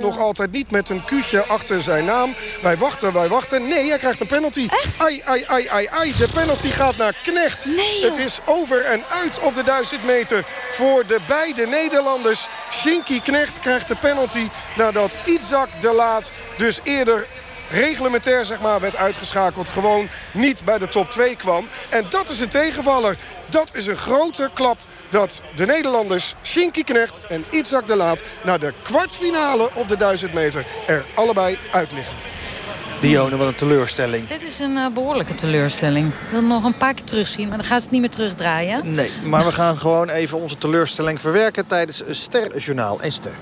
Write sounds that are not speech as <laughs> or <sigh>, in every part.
Nog altijd niet met een kuutje achter zijn naam. Wij wachten, wij wachten. Nee, hij krijgt een penalty. Echt? Ai, ai, ai, ai, ai. De penalty gaat naar Knecht. Nee. Het is over en uit op de 1000 meter voor de beide Nederlanders. Shinky Knecht krijgt de penalty nadat Itzak de Laat dus eerder reglementair zeg maar, werd uitgeschakeld. Gewoon niet bij de top 2 kwam. En dat is een tegenvaller. Dat is een grote klap dat de Nederlanders Shinky Knecht en Itzak de Laat... naar de kwartfinale op de 1000 meter er allebei uit liggen. Dione, wat een teleurstelling. Dit is een eh, behoorlijke teleurstelling. Ik wil nog een paar keer terugzien, maar dan gaan ze het niet meer terugdraaien. Nee, maar we gaan gewoon even onze teleurstelling verwerken... tijdens Sterjournaal en Ster.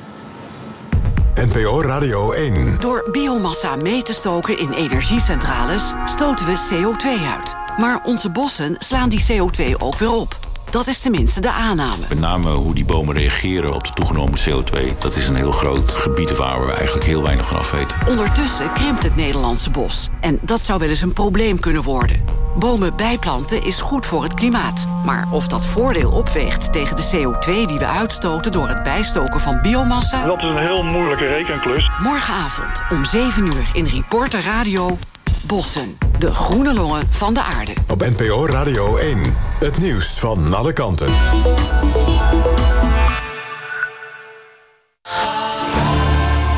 NPO Radio 1. Door biomassa mee te stoken in energiecentrales stoten we CO2 uit. Maar onze bossen slaan die CO2 ook weer op. Dat is tenminste de aanname. Met name hoe die bomen reageren op de toegenomen CO2. Dat is een heel groot gebied waar we eigenlijk heel weinig van af weten. Ondertussen krimpt het Nederlandse bos. En dat zou wel eens een probleem kunnen worden. Bomen bijplanten is goed voor het klimaat. Maar of dat voordeel opweegt tegen de CO2 die we uitstoten... door het bijstoken van biomassa... Dat is een heel moeilijke rekenklus. Morgenavond om 7 uur in Reporter Radio... Bossen, de groene longen van de aarde. Op NPO Radio 1. Het nieuws van alle kanten.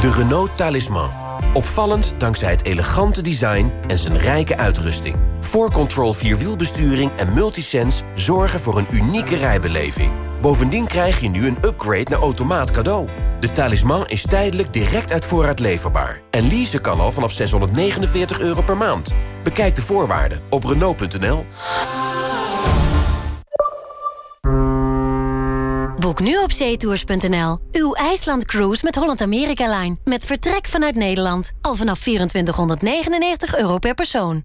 De Renault Talisman. Opvallend dankzij het elegante design en zijn rijke uitrusting. 4Control Vierwielbesturing en Multisense zorgen voor een unieke rijbeleving. Bovendien krijg je nu een upgrade naar automaat cadeau. De talisman is tijdelijk direct uit voorraad leverbaar. En leasen kan al vanaf 649 euro per maand. Bekijk de voorwaarden op Renault.nl. Boek nu op zeetours.nl. Uw IJsland cruise met Holland America Line. Met vertrek vanuit Nederland. Al vanaf 2499 euro per persoon.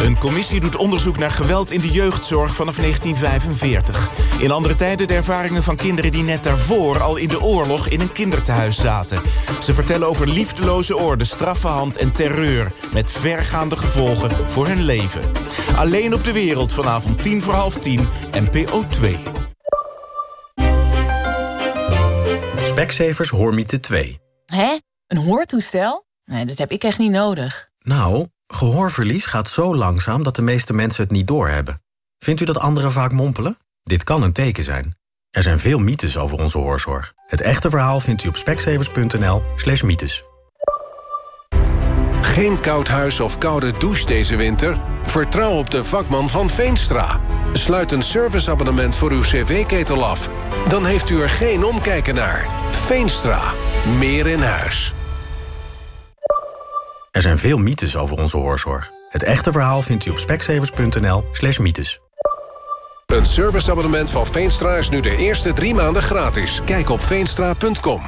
Een commissie doet onderzoek naar geweld in de jeugdzorg vanaf 1945. In andere tijden de ervaringen van kinderen die net daarvoor... al in de oorlog in een kindertehuis zaten. Ze vertellen over liefdeloze orde, straffenhand en terreur... met vergaande gevolgen voor hun leven. Alleen op de wereld vanavond 10 voor half 10, NPO 2. Specsavers Hoormiete 2. Hè? Een hoortoestel? Nee, dat heb ik echt niet nodig. Nou, gehoorverlies gaat zo langzaam dat de meeste mensen het niet doorhebben. Vindt u dat anderen vaak mompelen? Dit kan een teken zijn. Er zijn veel mythes over onze hoorzorg. Het echte verhaal vindt u op specsavers.nl slash mythes. Geen koud huis of koude douche deze winter? Vertrouw op de vakman van Veenstra. Sluit een serviceabonnement voor uw cv-ketel af. Dan heeft u er geen omkijken naar. Veenstra. Meer in huis. Er zijn veel mythes over onze hoorzorg. Het echte verhaal vindt u op specsavers.nl slash mythes. Een serviceabonnement van Veenstra is nu de eerste drie maanden gratis. Kijk op veenstra.com.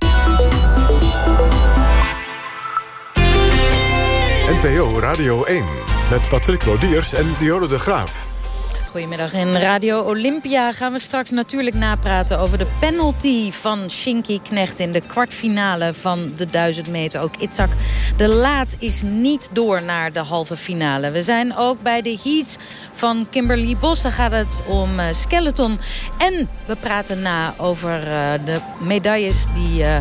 NPO Radio 1. Met Patrick Lodiers en Dionne de Graaf. Goedemiddag. In Radio Olympia gaan we straks natuurlijk napraten over de penalty van Shinky Knecht in de kwartfinale van de 1000 meter. Ook Itzak de Laat is niet door naar de halve finale. We zijn ook bij de heats van Kimberly Bos. Daar gaat het om uh, skeleton. En we praten na over uh, de medailles die uh,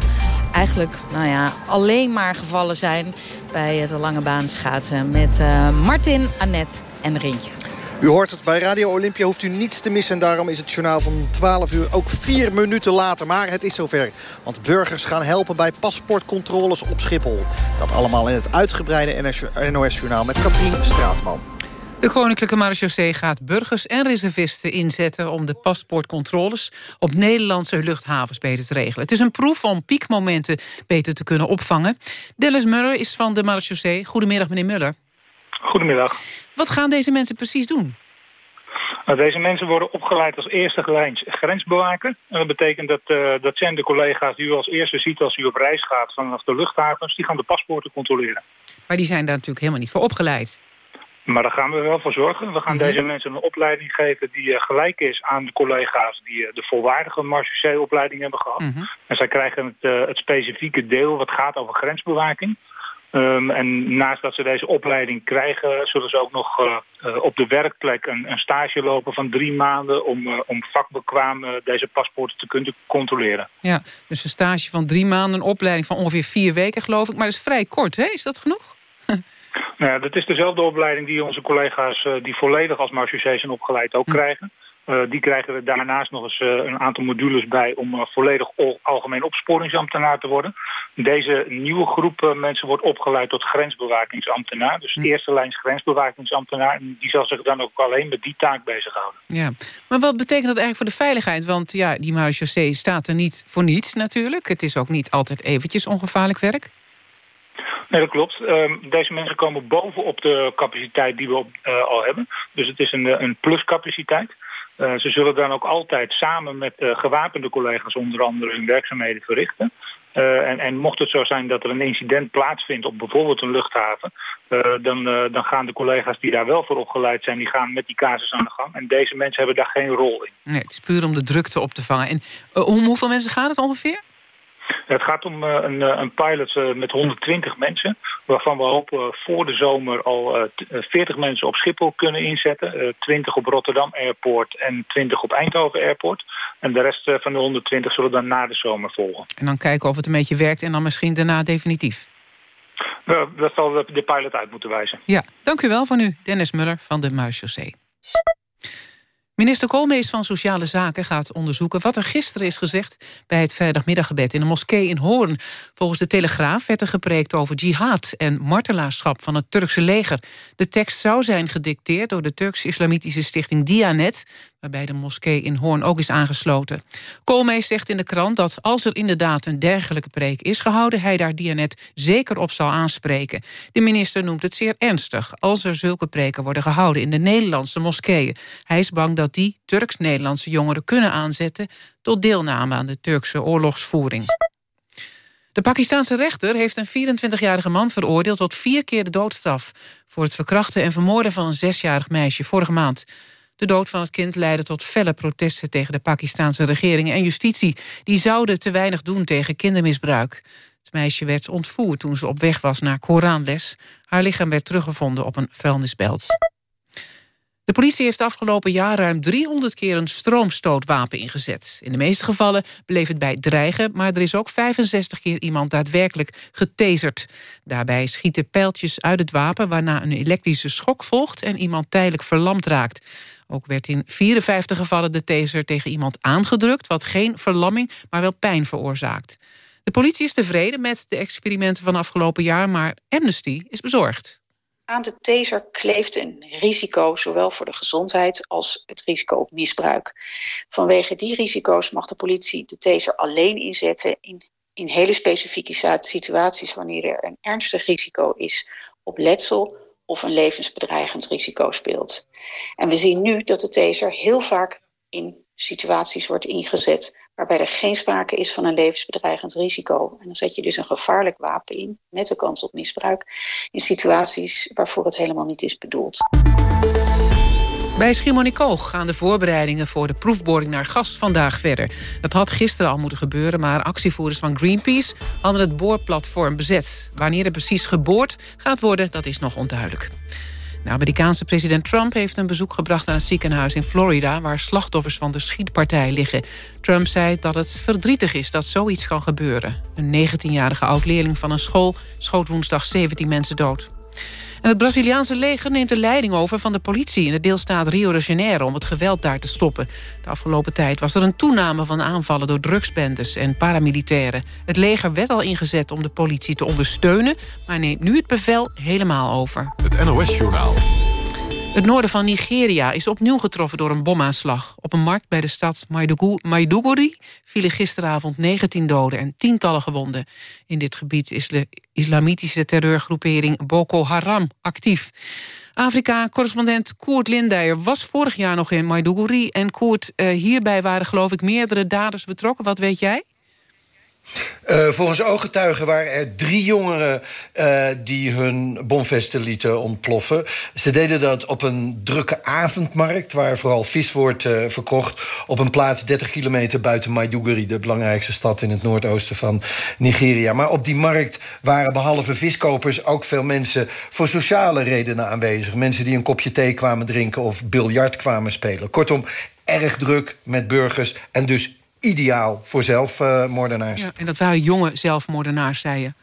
eigenlijk nou ja, alleen maar gevallen zijn bij het lange baan schaatsen. Met Martin, Annette en Rintje. U hoort het bij Radio Olympia, hoeft u niets te missen. En daarom is het journaal van 12 uur ook vier minuten later. Maar het is zover, want burgers gaan helpen bij paspoortcontroles op Schiphol. Dat allemaal in het uitgebreide NOS-journaal met Katrien Straatman. De Koninklijke Marechaussee gaat burgers en reservisten inzetten... om de paspoortcontroles op Nederlandse luchthavens beter te regelen. Het is een proef om piekmomenten beter te kunnen opvangen. Dennis Muller is van de Marechaussee. Goedemiddag, meneer Muller. Goedemiddag. Wat gaan deze mensen precies doen? Nou, deze mensen worden opgeleid als eerste lijns grensbewaker. En dat betekent dat, uh, dat zijn de collega's die u als eerste ziet als u op reis gaat vanaf de luchthavens. Die gaan de paspoorten controleren. Maar die zijn daar natuurlijk helemaal niet voor opgeleid. Maar daar gaan we wel voor zorgen. We gaan Mhm. deze mensen een opleiding geven die eh, gelijk is aan de collega's die eh, de volwaardige marechaussee-opleiding hebben gehad. Mhm. En zij krijgen het, eh, het specifieke deel wat gaat over grensbewaking. Ehm, en naast dat ze deze opleiding krijgen, zullen ze ook nog eh, eh, op de werkplek een, een stage lopen van drie maanden om, eh, om vakbekwaam deze paspoorten te kunnen controleren. Ja, dus een stage van drie maanden, een opleiding van ongeveer vier weken geloof ik. Maar dat is vrij kort, hè? Is dat genoeg? <laughs> Nou ja, dat is dezelfde opleiding die onze collega's die volledig als marechaussee zijn opgeleid ook krijgen. Eh, die krijgen er daarnaast nog eens eh, een aantal modules bij om eh, volledig al- algemeen opsporingsambtenaar te worden. Deze nieuwe groep mensen wordt opgeleid tot grensbewakingsambtenaar. Dus eerste lijns grensbewakingsambtenaar. En die zal zich dan ook alleen met die taak bezighouden. Ja, maar wat betekent dat eigenlijk voor de veiligheid? Want ja, die marechaussee staat er niet voor niets natuurlijk. Het is ook niet altijd eventjes ongevaarlijk werk. Nee, dat klopt. Ehm, deze mensen komen bovenop de capaciteit die we al hebben. Dus het is een, een pluscapaciteit. Eh, ze zullen dan ook altijd samen met eh, gewapende collega's onder andere hun werkzaamheden verrichten. Eh, en, en mocht het zo zijn dat er een incident plaatsvindt op bijvoorbeeld een luchthaven... dan, dan gaan de collega's die daar wel voor opgeleid zijn... die gaan met die casus aan de gang. En deze mensen hebben daar geen rol in. Nee, het is puur om de drukte op te vangen. En om hoeveel mensen gaat het ongeveer? Het gaat om eh, een, eh, een pilot eh, met 120 mensen... waarvan we hopen voor de zomer al eh, t- eh, 40 mensen op Schiphol kunnen inzetten. eh, 20 op Rotterdam Airport en 20 op Eindhoven Airport. En de rest van de 120 zullen dan na de zomer volgen. En dan kijken of het een beetje werkt en dan misschien daarna definitief. Nou, dat zal de, pilot uit moeten wijzen. Ja, dank u wel voor nu. Dennis Muller van de Marechaussee. Minister Koolmees van Sociale Zaken gaat onderzoeken... wat er gisteren is gezegd bij het vrijdagmiddaggebed... in de moskee in Hoorn. Volgens de Telegraaf werd er gepreekt over jihad... en martelaarschap van het Turkse leger. De tekst zou zijn gedicteerd door de Turks-Islamitische stichting Dianet... waarbij de moskee in Hoorn ook is aangesloten. Koolmees zegt in de krant dat als er inderdaad een dergelijke preek is gehouden... hij daar Dianet zeker op zal aanspreken. De minister noemt het zeer ernstig... als er zulke preken worden gehouden in de Nederlandse moskeeën. Hij is bang dat die Turks-Nederlandse jongeren kunnen aanzetten... tot deelname aan de Turkse oorlogsvoering. De Pakistanse rechter heeft een 24-jarige man veroordeeld... tot vier keer de doodstraf... voor het verkrachten en vermoorden van een zesjarig meisje vorige maand. De dood van het kind leidde tot felle protesten... tegen de Pakistanse regering en justitie. Die zouden te weinig doen tegen kindermisbruik. Het meisje werd ontvoerd toen ze op weg was naar Koranles. Haar lichaam werd teruggevonden op een vuilnisbelt. De politie heeft afgelopen jaar ruim 300 keer een stroomstootwapen ingezet. In de meeste gevallen bleef het bij dreigen... maar er is ook 65 keer iemand daadwerkelijk getaserd. Daarbij schieten pijltjes uit het wapen... waarna een elektrische schok volgt en iemand tijdelijk verlamd raakt. Ook werd in 54 gevallen de taser tegen iemand aangedrukt... wat geen verlamming, maar wel pijn veroorzaakt. De politie is tevreden met de experimenten van afgelopen jaar... maar Amnesty is bezorgd. Aan de taser kleeft een risico, zowel voor de gezondheid als het risico op misbruik. Vanwege die risico's mag de politie de taser alleen inzetten in, in hele specifieke situaties wanneer er een ernstig risico is op letsel of een levensbedreigend risico speelt. En we zien nu dat de taser heel vaak in situaties wordt ingezet waarbij er geen sprake is van een levensbedreigend risico. En dan zet je dus een gevaarlijk wapen in, met de kans op misbruik, in situaties waarvoor het helemaal niet is bedoeld. Bij Schiermonnikoog gaan de voorbereidingen voor de proefboring naar gas vandaag verder. Dat had gisteren al moeten gebeuren, maar actievoerders van Greenpeace hadden het boorplatform bezet. Wanneer er precies geboord gaat worden, dat is nog onduidelijk. De Amerikaanse president Trump heeft een bezoek gebracht aan het ziekenhuis in Florida... waar slachtoffers van de schietpartij liggen. Trump zei dat het verdrietig is dat zoiets kan gebeuren. Een 19-jarige oud-leerling van een school schoot woensdag 17 mensen dood. Het Braziliaanse leger neemt de leiding over van de politie... in de deelstaat Rio de Janeiro om het geweld daar te stoppen. De afgelopen tijd was er een toename van aanvallen... door drugsbendes en paramilitairen. Het leger werd al ingezet om de politie te ondersteunen... maar neemt nu het bevel helemaal over. Het NOS-journaal. Het noorden van Nigeria is opnieuw getroffen door een bomaanslag. Op een markt bij de stad Maiduguri vielen gisteravond 19 doden en tientallen gewonden. In dit gebied is de islamitische terreurgroepering Boko Haram actief. Afrika-correspondent Koert Lindeyer was vorig jaar nog in Maiduguri. En Koert, uh, hierbij waren geloof ik meerdere daders betrokken. Wat weet jij? Uh, volgens ooggetuigen waren er drie jongeren uh, die hun bomvesten lieten ontploffen. Ze deden dat op een drukke avondmarkt... waar vooral vis wordt uh, verkocht... op een plaats 30 kilometer buiten Maiduguri... de belangrijkste stad in het noordoosten van Nigeria. Maar op die markt waren behalve viskopers... ook veel mensen voor sociale redenen aanwezig. Mensen die een kopje thee kwamen drinken of biljart kwamen spelen. Kortom, erg druk met burgers en dus ideaal voor zelfmoordenaars. Ja, en dat waren jonge zelfmoordenaars, zei je.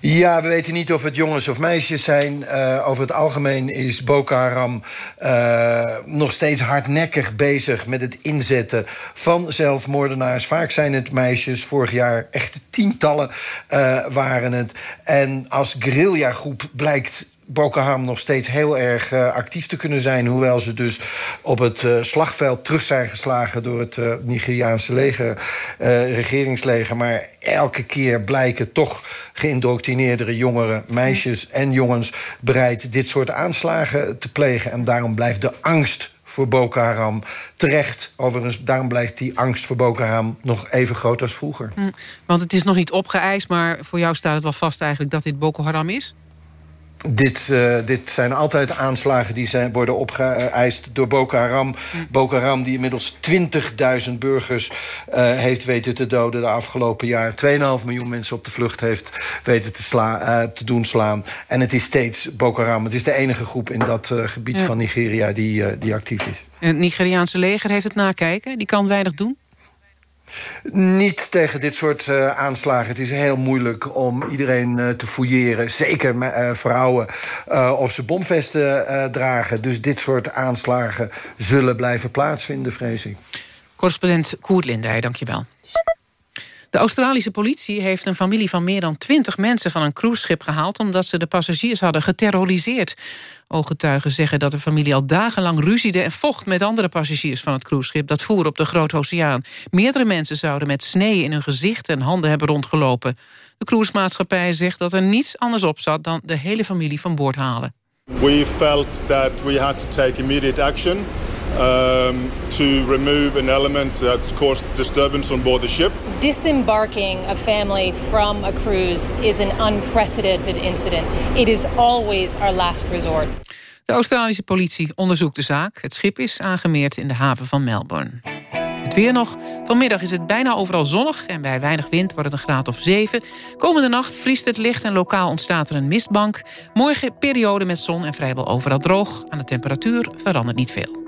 Ja, we weten niet of het jongens of meisjes zijn. Uh, over het algemeen is Boko Haram uh, nog steeds hardnekkig bezig... met het inzetten van zelfmoordenaars. Vaak zijn het meisjes. Vorig jaar echt tientallen uh, waren het. En als guerrilla-groep blijkt Boko Haram nog steeds heel erg uh, actief te kunnen zijn... hoewel ze dus op het uh, slagveld terug zijn geslagen... door het uh, Nigeriaanse leger, regeringsleger. Maar elke keer blijken toch geïndoctrineerdere jongeren... meisjes en jongens bereid dit soort aanslagen te plegen. En daarom blijft de angst voor Boko Haram terecht. Overigens, daarom blijft die angst voor Boko Haram nog even groot als vroeger. Hm, want het is nog niet opgeëist, maar voor jou staat het wel vast eigenlijk... dat dit Boko Haram is? Dit, uh, dit zijn altijd aanslagen die zijn, worden opgeëist door Boko Haram. Boko Haram die inmiddels 20.000 burgers uh, heeft weten te doden de afgelopen jaar. 2,5 miljoen mensen op de vlucht heeft weten te, sla, uh, te doen slaan. En het is steeds Boko Haram. Het is de enige groep in dat gebied ja. van Nigeria die, die actief is. En het Nigeriaanse leger heeft het nakijken? Die kan weinig doen? Niet tegen dit soort uh, aanslagen. Het is heel moeilijk om iedereen uh, te fouilleren. Zeker uh, vrouwen. of ze bomvesten dragen. Dus dit soort aanslagen zullen blijven plaatsvinden, vrees ik. Correspondent Koert Lindij, dankjewel. De Australische politie heeft een familie van meer dan twintig mensen... van een cruiseschip gehaald omdat ze de passagiers hadden geterroriseerd. Ooggetuigen zeggen dat de familie al dagenlang ruziede en vocht... met andere passagiers van het cruiseschip dat voer op de Grote Oceaan. Meerdere mensen zouden met sneeën in hun gezicht en handen hebben rondgelopen. De cruisemaatschappij zegt dat er niets anders op zat... dan de hele familie van boord halen. We felt that we had to take immediate action um, to remove an element that caused disturbance on board the ship. Disembarking a family from a cruise is an unprecedented incident. It is always our last resort. De Australische politie onderzoekt de zaak. Het schip is aangemeerd in de haven van Melbourne. Het weer nog. Vanmiddag is het bijna overal zonnig en bij weinig wind wordt het een graad of 7. Komende nacht vriest het licht en lokaal ontstaat er een mistbank. Morgen periode met zon en vrijwel overal droog. Aan de temperatuur verandert niet veel.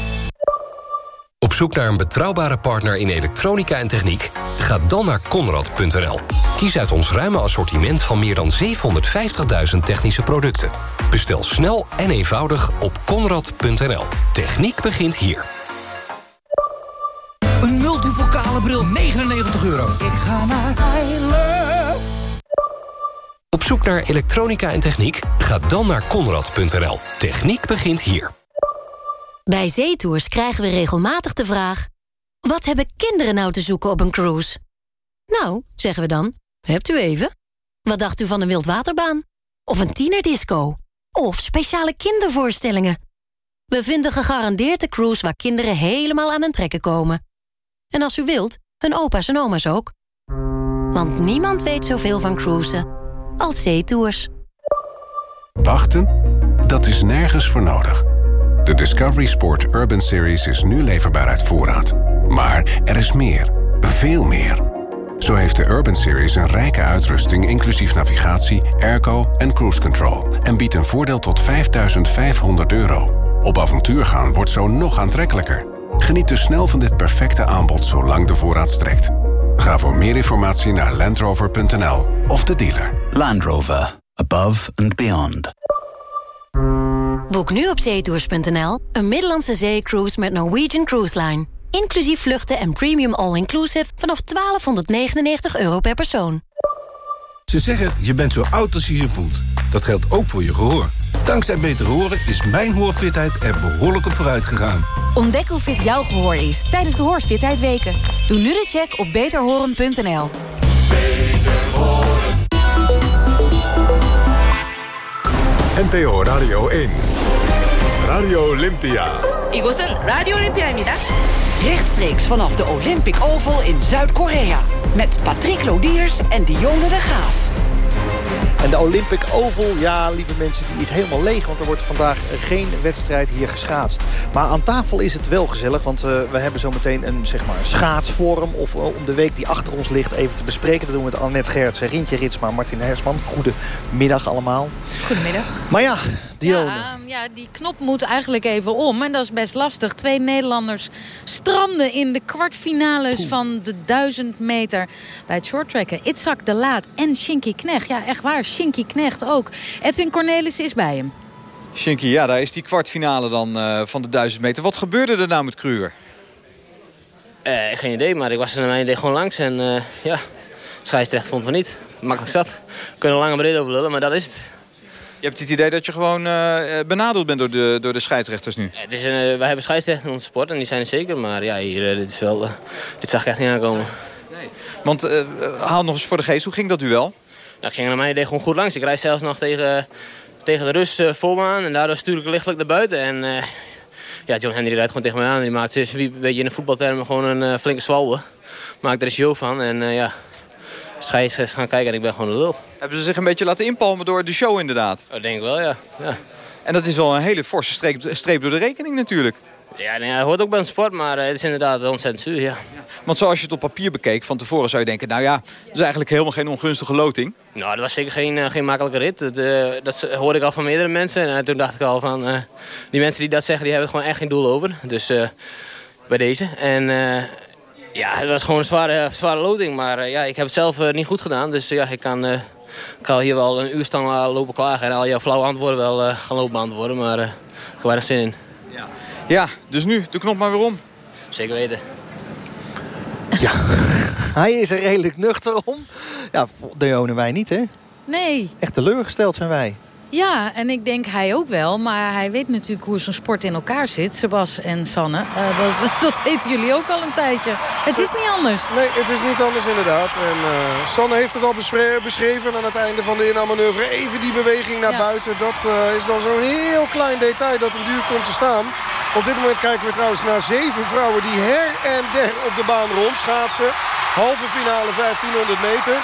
Op zoek naar een betrouwbare partner in elektronica en techniek? Ga dan naar Conrad.nl. Kies uit ons ruime assortiment van meer dan 750.000 technische producten. Bestel snel en eenvoudig op Conrad.nl. Techniek begint hier. Een multipokale bril, 99 euro. Ik ga naar iLove. Op zoek naar elektronica en techniek? Ga dan naar Conrad.nl. Techniek begint hier. Bij zeetours krijgen we regelmatig de vraag... wat hebben kinderen nou te zoeken op een cruise? Nou, zeggen we dan, hebt u even? Wat dacht u van een wildwaterbaan? Of een tienerdisco? Of speciale kindervoorstellingen? We vinden gegarandeerd de cruise waar kinderen helemaal aan hun trekken komen. En als u wilt, hun opa's en oma's ook. Want niemand weet zoveel van cruisen als zeetours. Wachten? Dat is nergens voor nodig. De Discovery Sport Urban Series is nu leverbaar uit voorraad. Maar er is meer. Veel meer. Zo heeft de Urban Series een rijke uitrusting... inclusief navigatie, airco en cruise control... en biedt een voordeel tot 5500 euro. Op avontuur gaan wordt zo nog aantrekkelijker. Geniet dus snel van dit perfecte aanbod zolang de voorraad strekt. Ga voor meer informatie naar landrover.nl of de dealer. Land Rover. Above and beyond. Boek nu op zeetours.nl een Middellandse zeecruise met Norwegian Cruise Line. Inclusief vluchten en premium all-inclusive vanaf 1299 euro per persoon. Ze zeggen, je bent zo oud als je je voelt. Dat geldt ook voor je gehoor. Dankzij Beter Horen is mijn hoorfitheid er behoorlijk op vooruit gegaan. Ontdek hoe fit jouw gehoor is tijdens de Hoorfitheid Weken. Doe nu de check op beterhoren.nl. NPO Radio 1. Radio Olympia. 이곳은 라디오 올림피아입니다. Rechtstreeks vanaf de Olympic Oval in Zuid-Korea. Met Patrick Lodiers en Dionne de Graaf. En de Olympic Oval, ja, lieve mensen, die is helemaal leeg. Want er wordt vandaag geen wedstrijd hier geschaatst. Maar aan tafel is het wel gezellig. Want uh, we hebben zometeen een, zeg maar, een schaatsforum. Of uh, om de week die achter ons ligt even te bespreken. Dat doen we met Annette Gertsen, Rintje Ritsma, Martin Hersman. Goedemiddag allemaal. Goedemiddag. Maar ja, Dionne. Ja, ja, die knop moet eigenlijk even om. En dat is best lastig. Twee Nederlanders stranden in de kwartfinales Oeh. van de 1000 meter bij het shorttrekken. Itzak de Laat en Shinky Knecht. Ja, echt waar. Shinky Knecht ook. Edwin Cornelis is bij hem. Shinky, ja, daar is die kwartfinale dan uh, van de 1000 meter. Wat gebeurde er nou met Kruger? Uh, geen idee, maar ik was er naar mijn idee gewoon langs. En uh, ja, scheidsrecht vond van niet. Makkelijk zat. We kunnen lang en breed over lullen, maar dat is het. Je hebt het idee dat je gewoon uh, benadeeld bent door de, door de scheidsrechters nu? Ja, het is een, uh, wij hebben scheidsrechten in onze sport en die zijn er zeker. Maar ja, hier, dit, is wel, dit zag ik echt niet aankomen. Nee. Want haal nog eens voor de geest, hoe ging dat duel? Nou, ik ging naar mijn idee gewoon goed langs. Ik rijd zelfs nog tegen, tegen de Rus voor me aan. En daardoor stuur ik lichtelijk naar buiten. En ja, John Henry rijdt gewoon tegen mij aan. En die maakt dus, een beetje in de voetbaltermen gewoon een flinke zwalbe. Maakt er een show van. En ja, scheidsrechters gaan kijken en ik ben gewoon een lul. Hebben ze zich een beetje laten inpalmen door de show inderdaad? Dat denk ik wel, ja. ja. En dat is wel een hele forse streep, streep door de rekening natuurlijk. Ja, nee, dat hoort ook bij een sport, maar het is inderdaad ontzettend zuur, ja. ja. Want zoals je het op papier bekeek, van tevoren zou je denken... nou ja, dat is eigenlijk helemaal geen ongunstige loting. Nou, dat was zeker geen, uh, geen makkelijke rit. Dat, uh, dat hoorde ik al van meerdere mensen. En uh, toen dacht ik al van, die mensen die dat zeggen, die hebben gewoon echt geen doel over. Dus bij deze. En ja, het was gewoon een zware, zware loting. Maar ja, ik heb het zelf niet goed gedaan. Dus ja, ik kan... ik kan hier wel een uur staan lopen klagen en al jouw flauwe antwoorden wel uh, gaan lopen antwoorden. Maar uh, ik heb weinig zin in. Ja. ja, dus nu, de knop maar weer om. Zeker weten. Ja, <laughs> hij is er redelijk nuchter om. Ja, Deone wij niet, hè? Nee. Echt teleurgesteld zijn wij. Ja, en ik denk hij ook wel. Maar hij weet natuurlijk hoe zo'n sport in elkaar zit. Sebas en Sanne. Uh, dat, <laughs> dat, weten jullie ook al een tijdje. Het is niet anders. Nee, het is niet anders inderdaad. En uh, Sanne heeft het al beschreven aan het einde van de inhaalmanoeuvre. Even die beweging naar ja. buiten. Dat uh, is dan zo'n heel klein detail dat hem duur komt te staan. Op dit moment kijken we trouwens naar zeven vrouwen die her en der op de baan rondschaatsen. Halve finale 1500 meter.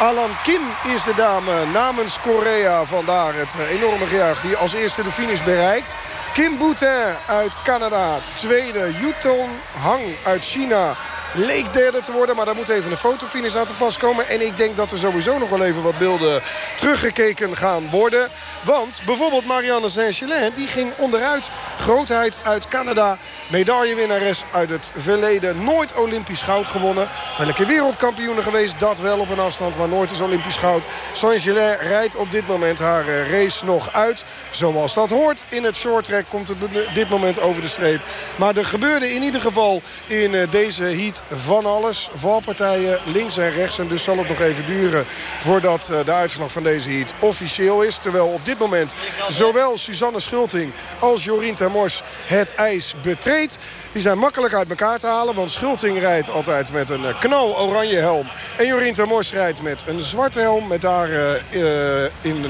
Alan Kin is de dame namens Korea. Vandaar het enorme gejuich die als eerste de finish bereikt. Kim Boutin uit Canada. Tweede Yuton Hang uit China. Leek derde te worden, maar daar moet even een fotofinish aan te pas komen. En ik denk dat er sowieso nog wel even wat beelden teruggekeken gaan worden. Want bijvoorbeeld Marianne Saint-Gelin, die ging onderuit. Grootheid uit Canada. Medaillewinnares uit het verleden. Nooit Olympisch goud gewonnen. Wel een keer wereldkampioene geweest. Dat wel op een afstand, maar nooit is Olympisch goud. Saint-Gelin rijdt op dit moment haar race nog uit. Zoals dat hoort. In het shorttrack komt het dit moment over de streep. Maar er gebeurde in ieder geval in deze heat van alles. Valpartijen links en rechts. En dus zal het nog even duren voordat de uitslag van deze heat officieel is. Terwijl op dit moment zowel Suzanne Schulting als Jorien Termors het ijs betreden. Die zijn makkelijk uit elkaar te halen. Want Schulting rijdt altijd met een knal oranje helm. En Jorien Termors rijdt met een zwarte helm. Met daar uh, in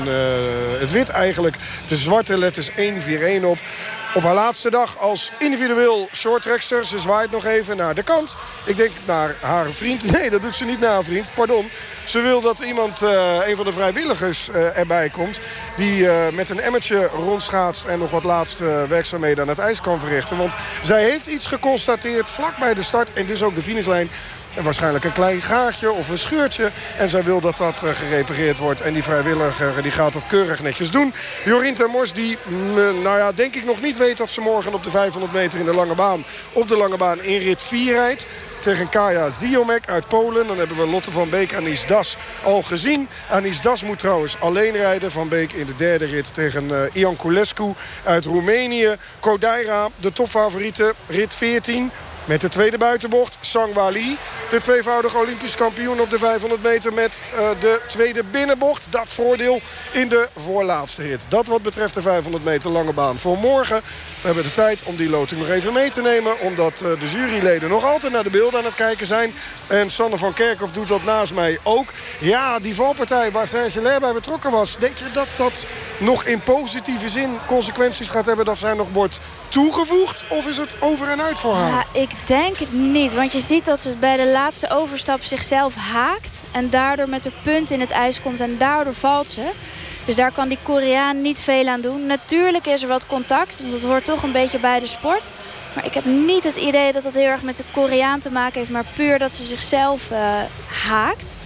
het wit eigenlijk de zwarte letters 141 op. Op haar laatste dag als individueel shorttrackster. Ze zwaait nog even naar de kant. Ik denk naar haar vriend. <laughs> Nee, dat doet ze niet naar haar vriend. Pardon. Ze wil dat iemand, uh, een van de vrijwilligers, uh, erbij komt. Die uh, met een emmertje rondschaatst en nog wat laatste werkzaamheden aan het ijs kan verrichten. Want zij heeft iets geconstateerd vlak bij de start en dus ook de finishlijn. Waarschijnlijk een klein gaatje of een scheurtje. En zij wil dat dat uh, gerepareerd wordt. En die vrijwilliger die gaat dat keurig netjes doen. Jorien Termors die, mm, nou ja, denk ik nog niet weet dat ze morgen op de 500 meter in de lange baan... op de lange baan in rit 4 rijdt tegen Kaja Ziomek uit Polen. Dan hebben we Lotte van Beek, Anis Das al gezien. Anis Das moet trouwens alleen rijden. Van Beek in de derde rit tegen Ian Culescu uit Roemenië. Kodaira, de topfavoriete, rit 14. Met de tweede buitenbocht Sangwali. De tweevoudige Olympisch kampioen op de 500 meter met uh, de tweede binnenbocht. Dat voordeel in de voorlaatste rit. Dat wat betreft de 500 meter lange baan voor morgen. We hebben de tijd om die loting nog even mee te nemen. Omdat uh, de juryleden nog altijd naar de beelden aan het kijken zijn. En Sander van Kerkhoff doet dat naast mij ook. Ja, die valpartij waar Saint-Gelais bij betrokken was. Denk je dat dat nog in positieve zin consequenties gaat hebben... dat zij nog wordt toegevoegd? Of is het over en uit voor haar? Ja, ik denk het niet. Want je ziet dat ze bij de laatste overstap zichzelf haakt. En daardoor met de punt in het ijs komt. En daardoor valt ze. Dus daar kan die Koreaan niet veel aan doen. Natuurlijk is er wat contact. Want dat hoort toch een beetje bij de sport. Maar ik heb niet het idee dat dat heel erg met de Koreaan te maken heeft. Maar puur dat ze zichzelf uh, haakt.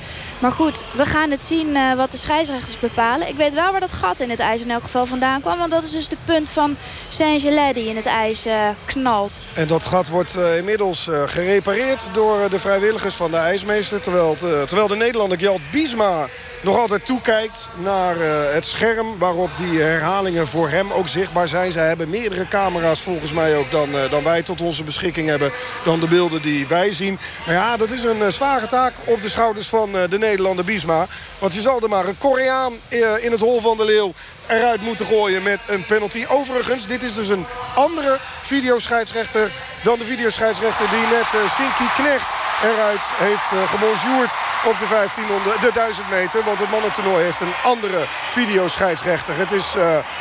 Maar goed, we gaan het zien uh, wat de scheidsrechters bepalen. Ik weet wel waar dat gat in het ijs in elk geval vandaan kwam. Want dat is dus de punt van Saint-Gelais die in het ijs uh, knalt. En dat gat wordt uh, inmiddels gerepareerd door de vrijwilligers van de ijsmeester. Terwijl, terwijl de Nederlander Gjalt Biesma nog altijd toekijkt naar het scherm... waarop die herhalingen voor hem ook zichtbaar zijn. Zij hebben meerdere camera's volgens mij ook dan, dan wij tot onze beschikking hebben... dan de beelden die wij zien. Maar ja, dat is een zware taak op de schouders van de Nederlander. Nederlander Biesma. Want je zal er maar een Koreaan in het hol van de leeuw eruit moeten gooien met een penalty. Overigens, dit is dus een andere videoscheidsrechter dan de videoscheidsrechter die net uh, Sinky Knecht eruit heeft uh, gebonjourd op de 1500, de 1000 meter. Want het mannentoernooi heeft een andere videoscheidsrechter. Het is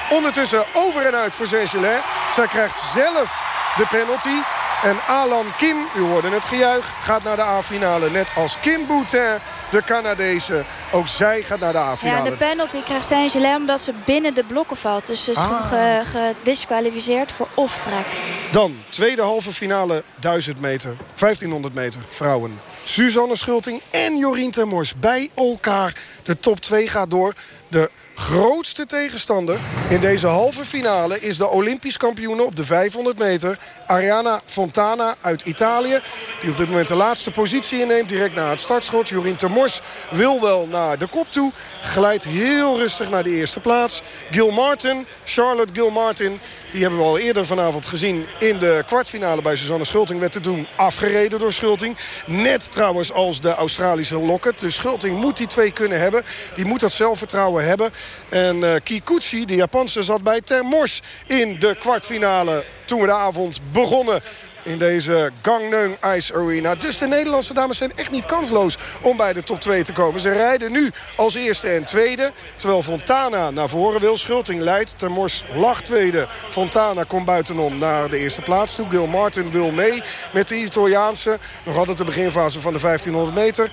ondertussen over en uit voor Saint-Gelais. Zij krijgt zelf de penalty. En Alan Kim, u hoorde het gejuich, gaat naar de A-finale. Net als Kim Boutin, de Canadese. Ook zij gaat naar de A-finale. Ja, de penalty krijgt Saint-Gelais omdat ze binnen de blokken valt. Dus ze is ah. gedisqualificeerd voor off-track. Dan, tweede halve finale 1000 meter, 1500 meter, vrouwen. Suzanne Schulting en Jorien Termors bij elkaar. De top 2 gaat door. De grootste tegenstander in deze halve finale is de Olympisch kampioene op de 500 meter. Ariana Fontana uit Italië. Die op dit moment de laatste positie inneemt. Direct na het startschot. Jorien Termors wil wel naar de kop toe. Glijdt heel rustig naar de eerste plaats. Gil Martin, Charlotte Gil Martin. Die hebben we al eerder vanavond gezien in de kwartfinale bij Suzanne Schulting. Werd te doen afgereden door Schulting. Net trouwens als de Australische Locket. Dus Schulting moet die twee kunnen hebben. Die moet dat zelfvertrouwen hebben. En uh, Kikuchi, de Japanse, zat bij Termors in de kwartfinale toen we de avond begonnen in deze Gangneung Ice Arena. Dus de Nederlandse dames zijn echt niet kansloos om bij de top 2 te komen. Ze rijden nu als eerste en tweede. Terwijl Fontana naar voren wil. Schulting leidt. Termors lag tweede. Fontana komt buitenom naar de eerste plaats toe. Gil Martin wil mee met de Italiaanse. Nog altijd de beginfase van de 1500 meter.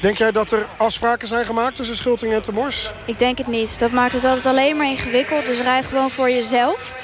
Denk jij dat er afspraken zijn gemaakt tussen Schulting en Temors? Ik denk het niet. Dat maakt het altijd alleen maar ingewikkeld. Dus rij gewoon voor jezelf.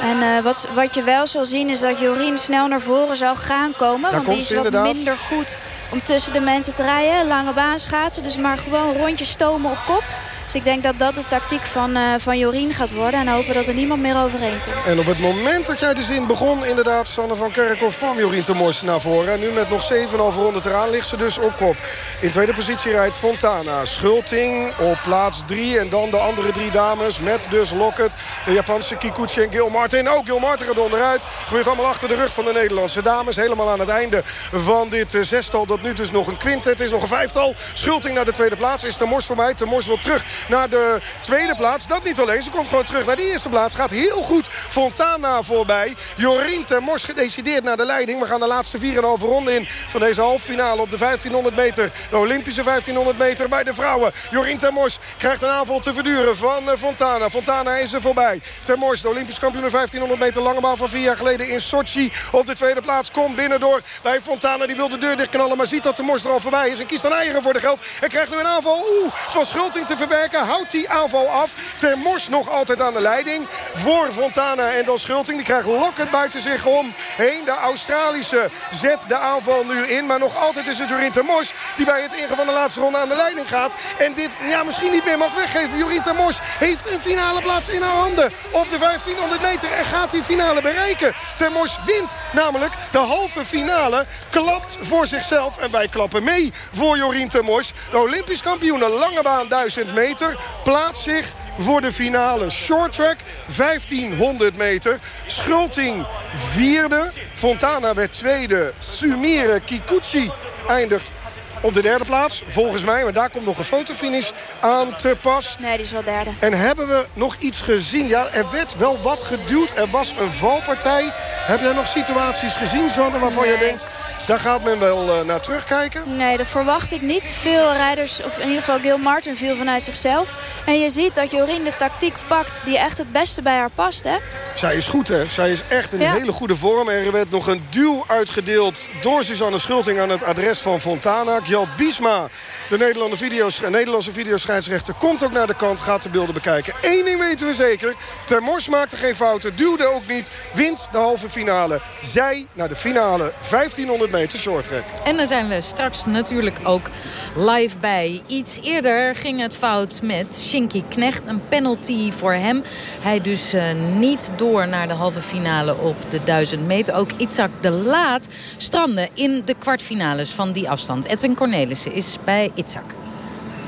En uh, wat, wat je wel zal zien is dat Jorien snel naar voren zal gaan komen. want die is wat minder goed om tussen de mensen te rijden. Lange baan schaatsen, dus maar gewoon rondjes stomen op kop. Dus ik denk dat dat de tactiek van, uh, van Jorien gaat worden. En hopen dat er niemand meer overheen komt. En op het moment dat jij de zin begon, inderdaad, Sanne van Kerkhoff kwam Jorien Temors naar voren. En nu met nog 7,5 ronden eraan ligt ze dus op kop. In tweede positie rijdt Fontana. Schulting op plaats 3. En dan de andere drie dames met dus Lockett. De Japanse Kikuchi en Gil Martin. Ook Gil Martin gaat onderuit. Gebeurt allemaal achter de rug van de Nederlandse dames. Helemaal aan het einde van dit uh, zestal. Dat nu dus nog een quintet is. Nog een vijftal. Schulting naar de tweede plaats. Is Temors voorbij. Temors wil terug naar de tweede plaats. Dat niet alleen. Ze komt gewoon terug naar de eerste plaats. Gaat heel goed Fontana voorbij. Jorien Termors gedecideerd naar de leiding. We gaan de laatste 4,5 ronde in van deze halve finale op de 1500 meter. De Olympische 1500 meter bij de vrouwen. Jorien Termors krijgt een aanval te verduren van eh, Fontana. Fontana is er voorbij. Termors, de Olympisch kampioen 1500 meter lange baan van vier jaar geleden in Sochi. Op de tweede plaats komt binnen door bij Fontana. Die wil de deur dichtknallen, maar ziet dat Termors er al voorbij is. En kiest dan eigen voor de geld. En krijgt nu een aanval oeh, van Schulting te verwerken houdt die aanval af. Termors nog altijd aan de leiding. Voor Fontana en dan Schulting. Die krijgt Lockett buiten zich om. Heen. De Australische zet de aanval nu in. Maar nog altijd is het Jorien Termors die bij het ingaan van de laatste ronde aan de leiding gaat. En dit ja, misschien niet meer mag weggeven. Jorien Termors heeft een finale plaats in haar handen. Op de 1500 meter en gaat die finale bereiken. Termors wint namelijk de halve finale. Klapt voor zichzelf. En wij klappen mee voor Jorien Termors. De Olympisch kampioen lange baan 1000 meter plaatst zich voor de finale. Short track, 1500 meter. Schulting vierde. Fontana werd tweede. Sumire Kikuchi eindigt op de derde plaats, volgens mij. Maar daar komt nog een fotofinish aan te pas. Nee, die is wel derde. En hebben we nog iets gezien? Ja, er werd wel wat geduwd. Er was een valpartij. Heb jij nog situaties gezien, Sanne, waarvan Nee. je denkt... daar gaat men wel eh, naar terugkijken? Nee, dat verwacht ik niet. Veel rijders, of in ieder geval Gil Martin, viel vanuit zichzelf. En je ziet dat Jorien de tactiek pakt die echt het beste bij haar past. Hè? Zij is goed, hè? Zij is echt in Ja. hele goede vorm. Er werd nog een duw uitgedeeld door Suzanne Schulting... aan het adres van Fontana. Gjalt Biesma, de Nederlandse, videos, Nederlandse videoscheidsrechter... komt ook naar de kant, gaat de beelden bekijken. Eén ding weten we zeker. Ter Mors maakte geen fouten, duwde ook niet. Wint de halve finale. Zij naar de finale 1500 meter shorttrack. En daar zijn we straks natuurlijk ook live bij. Iets eerder ging het fout met Shinky Knecht. Een penalty voor hem. Hij dus eh, niet door naar de halve finale op de 1000 meter. Ook Itzak de Laat strandde in de kwartfinales van die afstand. Edwin Cornelissen is bij Itzak.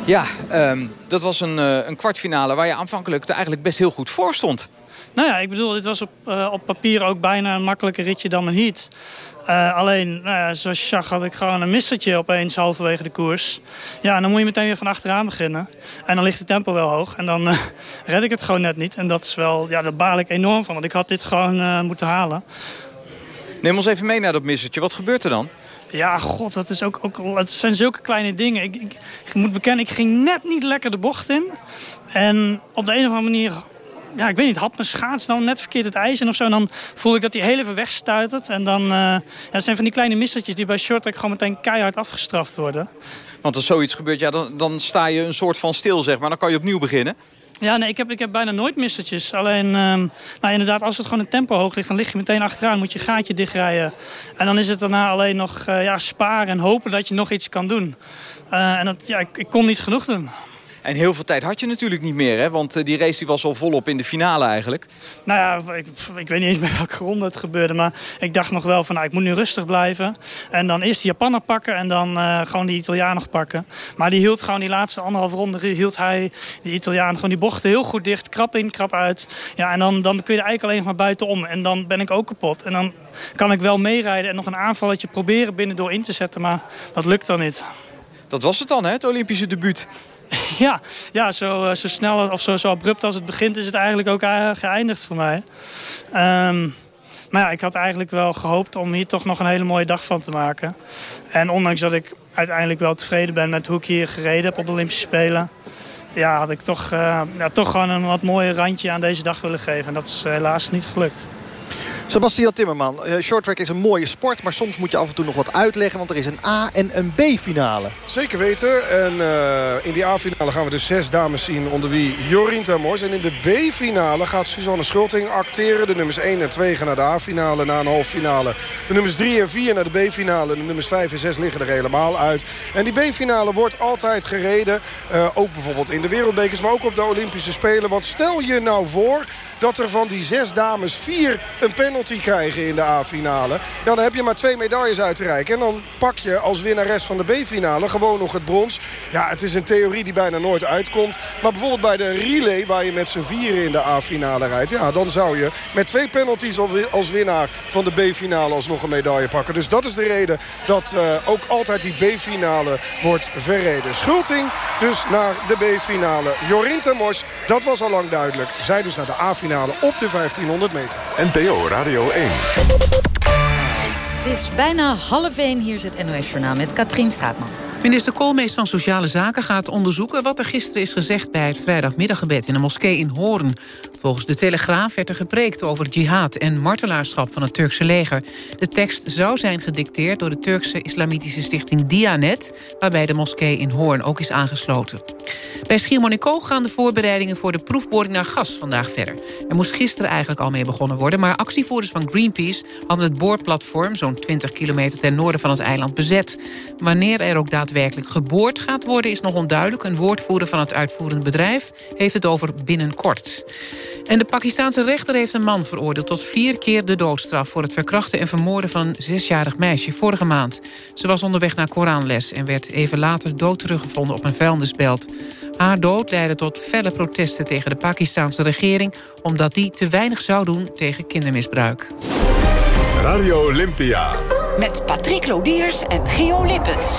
Ja, ehm, dat was een, eh, een kwartfinale waar je aanvankelijk er eigenlijk best heel goed voor stond. Nou ja, ik bedoel, dit was op, eh, op papier ook bijna een makkelijker ritje dan mijn heat. Eh, alleen, nou ja, zoals je zag, had ik gewoon een missertje opeens halverwege de koers. Ja, en dan moet je meteen weer van achteraan beginnen. En dan ligt het tempo wel hoog. En dan eh, <laughs> red ik het gewoon net niet. En dat is wel, ja, daar baal ik enorm van. Want ik had dit gewoon eh, moeten halen. Neem ons even mee naar dat missertje. Wat gebeurt er dan? Ja, god, dat is ook, ook, het zijn zulke kleine dingen. Ik, ik, moet bekennen, ik ging net niet lekker de bocht in. En op de een of andere manier, ja, ik weet niet, had mijn schaats dan net verkeerd het ijs in of zo. En dan voel ik dat hij heel even wegstuitert. En dan, eh, ja, zijn van die kleine missertjes die bij shorttrack gewoon meteen keihard afgestraft worden. Want als zoiets gebeurt, ja, dan, dan sta je een soort van stil, zeg maar. Dan kan je opnieuw beginnen. Ja, nee, ik heb, ik heb bijna nooit missertjes. Alleen, ehm, nou inderdaad, als het gewoon een tempo hoog ligt... dan lig je meteen achteraan, moet je gaatje dichtrijden. En dan is het daarna alleen nog eh, ja, sparen en hopen dat je nog iets kan doen. Eh, en dat, ja, ik, ik kon niet genoeg doen. En heel veel tijd had je natuurlijk niet meer, hè? Want eh, die race die was al volop in de finale eigenlijk. Nou ja, ik, ik weet niet eens bij <laughs> welke ronde het gebeurde. Maar ik dacht nog wel van, nou, ik moet nu rustig blijven. En dan eerst die Japaner pakken en dan eh, gewoon die Italiaan nog pakken. Maar die hield gewoon die laatste anderhalf ronde, hield hij, die Italiaan, gewoon die bochten heel goed dicht. Krap in, krap uit. Ja, en dan, dan kun je er eigenlijk alleen nog maar buitenom. En dan ben ik ook kapot. En dan kan ik wel meerijden en nog een aanvalletje proberen binnen door in te zetten. Maar dat lukt dan niet. Dat was het dan, hè? Het Olympische debuut. <laughs> Ja, ja zo, eh, zo snel of zo, zo abrupt als het begint is het eigenlijk ook eh, geëindigd voor mij. Ehm, maar ja, ik had eigenlijk wel gehoopt om hier toch nog een hele mooie dag van te maken. En ondanks dat ik uiteindelijk wel tevreden ben met hoe ik hier gereden heb op de Olympische Spelen... Ja, had ik toch, eh, ja, toch gewoon een wat mooier randje aan deze dag willen geven. En dat is helaas niet gelukt. Sebastian Timmerman, eh, shorttrack is een mooie sport... maar soms moet je af en toe nog wat uitleggen... want er is een A- en een B-finale. Zeker weten. En eh, in die A-finale gaan we dus zes dames zien onder wie Jorien Termors. En in de B-finale gaat Suzanne Schulting acteren. De nummers 1 en 2 gaan naar de A-finale, na een halve finale. De nummers 3 en 4 naar de B-finale. De nummers 5 en 6 liggen er helemaal uit. En die B-finale wordt altijd gereden. eh, ook bijvoorbeeld in de wereldbekers, maar ook op de Olympische Spelen. Want stel je nou voor dat er van die zes dames vier een penalty krijgen in de A-finale. Ja, dan heb je maar twee medailles uit te reiken. En dan pak je als winnares van de B-finale gewoon nog het brons. Ja, het is een theorie die bijna nooit uitkomt. Maar bijvoorbeeld bij de relay, waar je met z'n vieren in de A-finale rijdt... ja, dan zou je met twee penalties als- winnaar van de B-finale alsnog een medaille pakken. Dus dat is de reden dat eh, ook altijd die B-finale wordt verreden. Schulting dus naar de B-finale. Jorien Termors, dat was al lang duidelijk. Zij dus naar de A-finale op de 1500 meter. NPO Radio 1. Het is bijna half één. Hier is het NOS Journaal met Katrien Straatman. Minister Koolmees van Sociale Zaken gaat onderzoeken... wat er gisteren is gezegd bij het vrijdagmiddaggebed in een moskee in Hoorn. Volgens de Telegraaf werd er gepreekt over jihad en martelaarschap van het Turkse leger. De tekst zou zijn gedicteerd door de Turkse islamitische stichting Dianet... waarbij de moskee in Hoorn ook is aangesloten. Bij Schiermonnikoog gaan de voorbereidingen voor de proefboring naar gas vandaag verder. Er moest gisteren eigenlijk al mee begonnen worden... maar actievoerders van Greenpeace hadden het boorplatform... zo'n 20 kilometer ten noorden van het eiland bezet. Wanneer er ook daadwerkelijk geboord gaat worden is nog onduidelijk. Een woordvoerder van het uitvoerend bedrijf heeft het over binnenkort. En de Pakistanse rechter heeft een man veroordeeld tot vier keer de doodstraf... voor het verkrachten en vermoorden van een zesjarig meisje vorige maand. Ze was onderweg naar Koranles en werd even later dood teruggevonden op een vuilnisbelt. Haar dood leidde tot felle protesten tegen de Pakistanse regering... omdat die te weinig zou doen tegen kindermisbruik. Radio Olympia. Met Patrick Lodiers en Gio Lippens.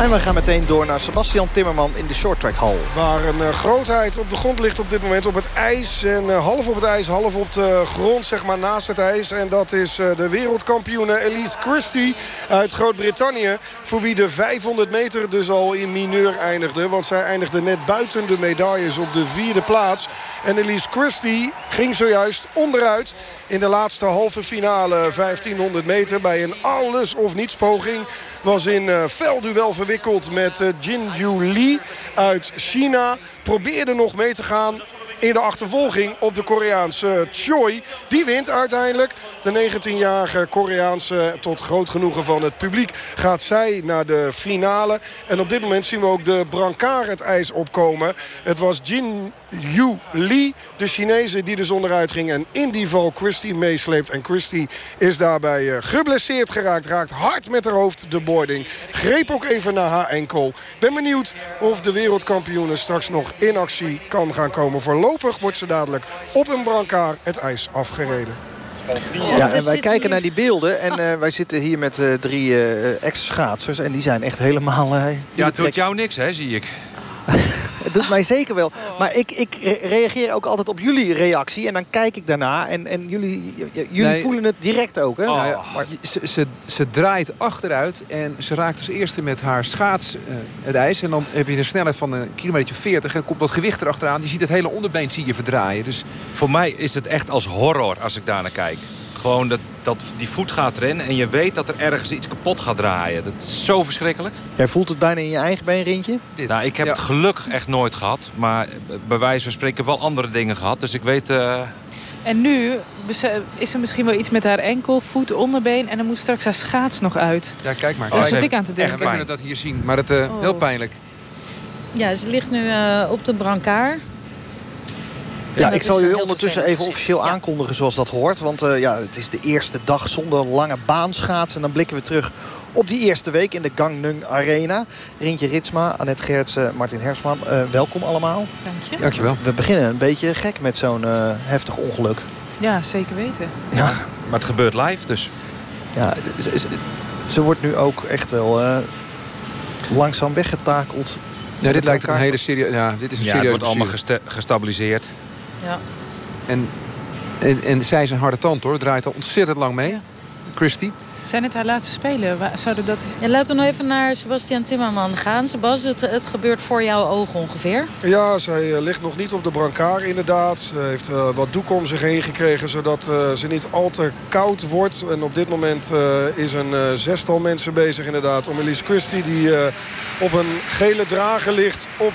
En we gaan meteen door naar Sebastian Timmerman in de shorttrack hall. Waar een uh, grootheid op de grond ligt op dit moment op het ijs. En uh, half op het ijs, half op de grond, zeg maar naast het ijs. En dat is uh, de wereldkampioene Elise Christie uit Groot-Brittannië. Voor wie de 500 meter dus al in mineur eindigde. Want zij eindigde net buiten de medailles op de vierde plaats. En Elise Christie ging zojuist onderuit in de laatste halve finale 1500 meter. Bij een alles of niets poging was in fel duel met uh, Jin Yu Lee uit China. Probeerde nog mee te gaan in de achtervolging op de Koreaanse Choi. Die wint uiteindelijk. De 19-jarige Koreaanse, tot groot genoegen van het publiek, gaat zij naar de finale. En op dit moment zien we ook de brancard het ijs opkomen. Het was Jin Yu Lee, de Chinese, die dus onderuit ging. En in die val Christie meesleept. En Christie is daarbij uh, geblesseerd geraakt. Raakt hard met haar hoofd de boarding. Greep ook even naar haar enkel. Ben benieuwd of de wereldkampioene straks nog in actie kan gaan komen. Voorlopig wordt ze dadelijk op een brancard het ijs afgereden. Ja, en wij kijken naar die beelden. En uh, wij zitten hier met uh, drie uh, ex-schaatsers. En die zijn echt helemaal... ja, het doet jou niks, hè, zie ik. <laughs> Het doet mij zeker wel. Maar ik, ik reageer ook altijd op jullie reactie. En dan kijk ik daarna. En, en jullie, jullie nee. voelen het direct ook. Hè? Oh, ja. maar ze, ze, ze, draait achteruit. En ze raakt als eerste met haar schaats uh, het ijs. En dan heb je een snelheid van een kilometer 40. En komt dat gewicht erachteraan. Je ziet het hele onderbeen zie je verdraaien. Dus... Voor mij is het echt als horror als ik daar naar kijk. Gewoon dat, dat die voet gaat erin en je weet dat er ergens iets kapot gaat draaien. Dat is zo verschrikkelijk. Jij voelt het bijna in je eigen beenrintje? Nou, ik heb ja. het gelukkig echt nooit gehad. Maar bij wijze van spreken wel andere dingen gehad. Dus ik weet... Uh... En nu is er misschien wel iets met haar enkel, voet, onderbeen... en dan moet straks haar schaats nog uit. Ja, kijk maar. Daar zit ik aan te denken. We kunnen dat hier zien, maar het uh, oh. heel pijnlijk. Ja, ze ligt nu uh, op de brancard. Ja, ik zal jullie ondertussen even officieel ja. aankondigen zoals dat hoort. Want uh, ja, het is de eerste dag zonder lange baanschaats. En dan blikken we terug op die eerste week in de Gangneung Arena. Rintje Ritsma, Annette Gertsen, Martin Hersma. Uh, welkom allemaal. Dank je. Dankjewel. We beginnen een beetje gek met zo'n uh, heftig ongeluk. Ja, zeker weten. Ja. Maar het gebeurt live dus. Ja, ze, ze, ze wordt nu ook echt wel langzaam weggetakeld. Ja, dit lijkt een hele serieus. Ja, dit is een ja, serieus het wordt allemaal gesta gestabiliseerd. Ja. En, en, en zij is een harde tand hoor. Draait al ontzettend lang mee. Ja. Christy. Zijn het haar laatste spelen? Zouden dat... Ja, laten we nog even naar Sebastian Timmerman gaan. Sebas, het, het gebeurt voor jouw ogen ongeveer. Ja, zij uh, ligt nog niet op de brancard inderdaad. Ze heeft uh, wat doek om zich heen gekregen... zodat uh, ze niet al te koud wordt. En op dit moment is een zestal mensen bezig inderdaad... om Elise Christie die op een gele drager ligt... op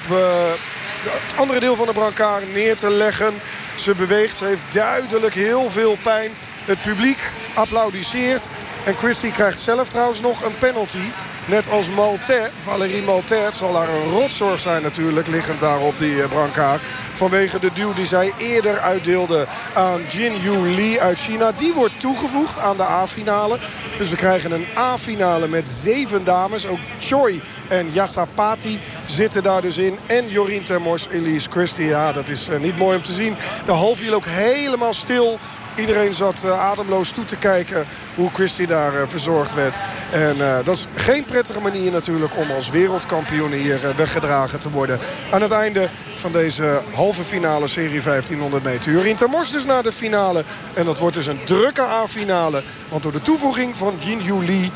het andere deel van de brancard neer te leggen. Ze beweegt, ze heeft duidelijk heel veel pijn. Het publiek applaudisseert. En Christie krijgt zelf trouwens nog een penalty. Net als Maltais, Valérie Maltais. Het zal haar een rotzorg zijn natuurlijk, liggend daar op die brancard. Vanwege de duw die zij eerder uitdeelde aan Jin Yu Lee uit China. Die wordt toegevoegd aan de A-finale. Dus we krijgen een A-finale met zeven dames. Ook Choi en Yassapati zitten daar dus in. En Jorien Termors, Elise Christie. Ja, dat is niet mooi om te zien. De hal viel ook helemaal stil. Iedereen zat uh, ademloos toe te kijken hoe Christie daar uh, verzorgd werd. En uh, dat is geen prettige manier natuurlijk om als wereldkampioen hier weggedragen te worden. Aan het einde van deze halve finale serie 1500 meter. Jurien Tamors dus naar de finale. En dat wordt dus een drukke A-finale. Want door de toevoeging van Jin Yu Lee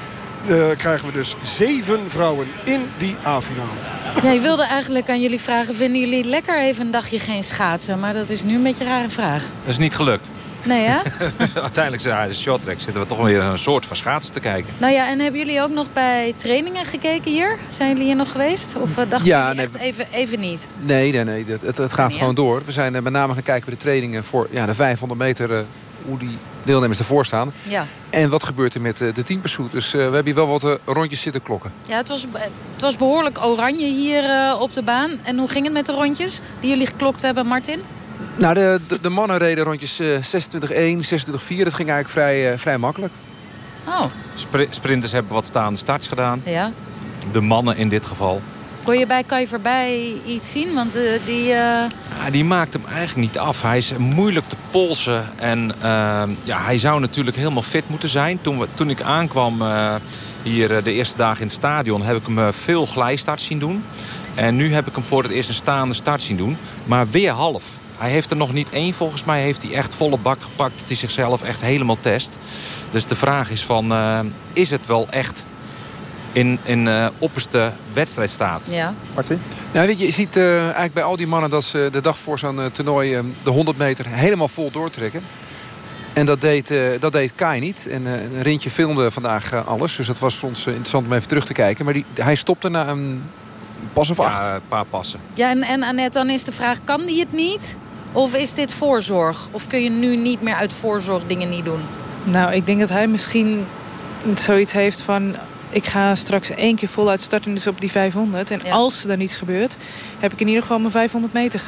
uh, krijgen we dus zeven vrouwen in die A-finale. Ja, ik wilde eigenlijk aan jullie vragen... vinden jullie lekker even een dagje geen schaatsen? Maar dat is nu een beetje een rare vraag. Dat is niet gelukt. Nee, hè? <laughs> Uiteindelijk ja, de shorttrack zitten we toch weer een soort van schaatsen te kijken. Nou ja, en hebben jullie ook nog bij trainingen gekeken hier? Zijn jullie hier nog geweest? Of uh, dachten ja, jullie nee, echt even, even niet? Nee, nee, nee. Het, het, het gaat gewoon door. We zijn uh, met name gaan kijken bij de trainingen voor ja, de 500 meter... Uh, hoe die deelnemers ervoor staan. Ja. En wat gebeurt er met de teampursuit? Dus we hebben hier wel wat rondjes zitten klokken. Ja, het was, het was behoorlijk oranje hier op de baan. En hoe ging het met de rondjes die jullie geklokt hebben, Martin? Nou, de, de, de mannen reden rondjes uh, 26-1, 26-4. Dat ging eigenlijk vrij, uh, vrij makkelijk. Oh. Spr sprinters hebben wat staande starts gedaan. Ja. De mannen in dit geval. Kon je bij Kai voorbij iets zien? Want uh, die... Uh... Ja, die maakt hem eigenlijk niet af. Hij is moeilijk te polsen. En uh, ja, hij zou natuurlijk helemaal fit moeten zijn. Toen, we, toen ik aankwam hier de eerste dagen in het stadion... heb ik hem veel glijstart zien doen. En nu heb ik hem voor het eerst een staande start zien doen. Maar weer half. Hij heeft er nog niet één. Volgens mij heeft hij echt volle bak gepakt. Dat hij zichzelf echt helemaal test. Dus de vraag is van... is het wel echt in, in uh, opperste wedstrijd staat. Ja. Martin? Nou, weet je, je ziet uh, eigenlijk bij al die mannen dat ze de dag voor zo'n uh, toernooi uh, de 100 meter helemaal vol doortrekken. En dat deed, dat deed Kai niet. En een Rintje filmde vandaag alles. Dus dat was voor ons interessant om even terug te kijken. Maar die, hij stopte na een pas of acht. Ja, een paar passen. Ja, en, en Annette, dan is de vraag, kan die het niet? Of is dit voorzorg? Of kun je nu niet meer uit voorzorg dingen niet doen? Nou, ik denk dat hij misschien zoiets heeft van ik ga straks één keer voluit starten, dus op die 500. En als er niets gebeurt, heb ik in ieder geval mijn 500 meter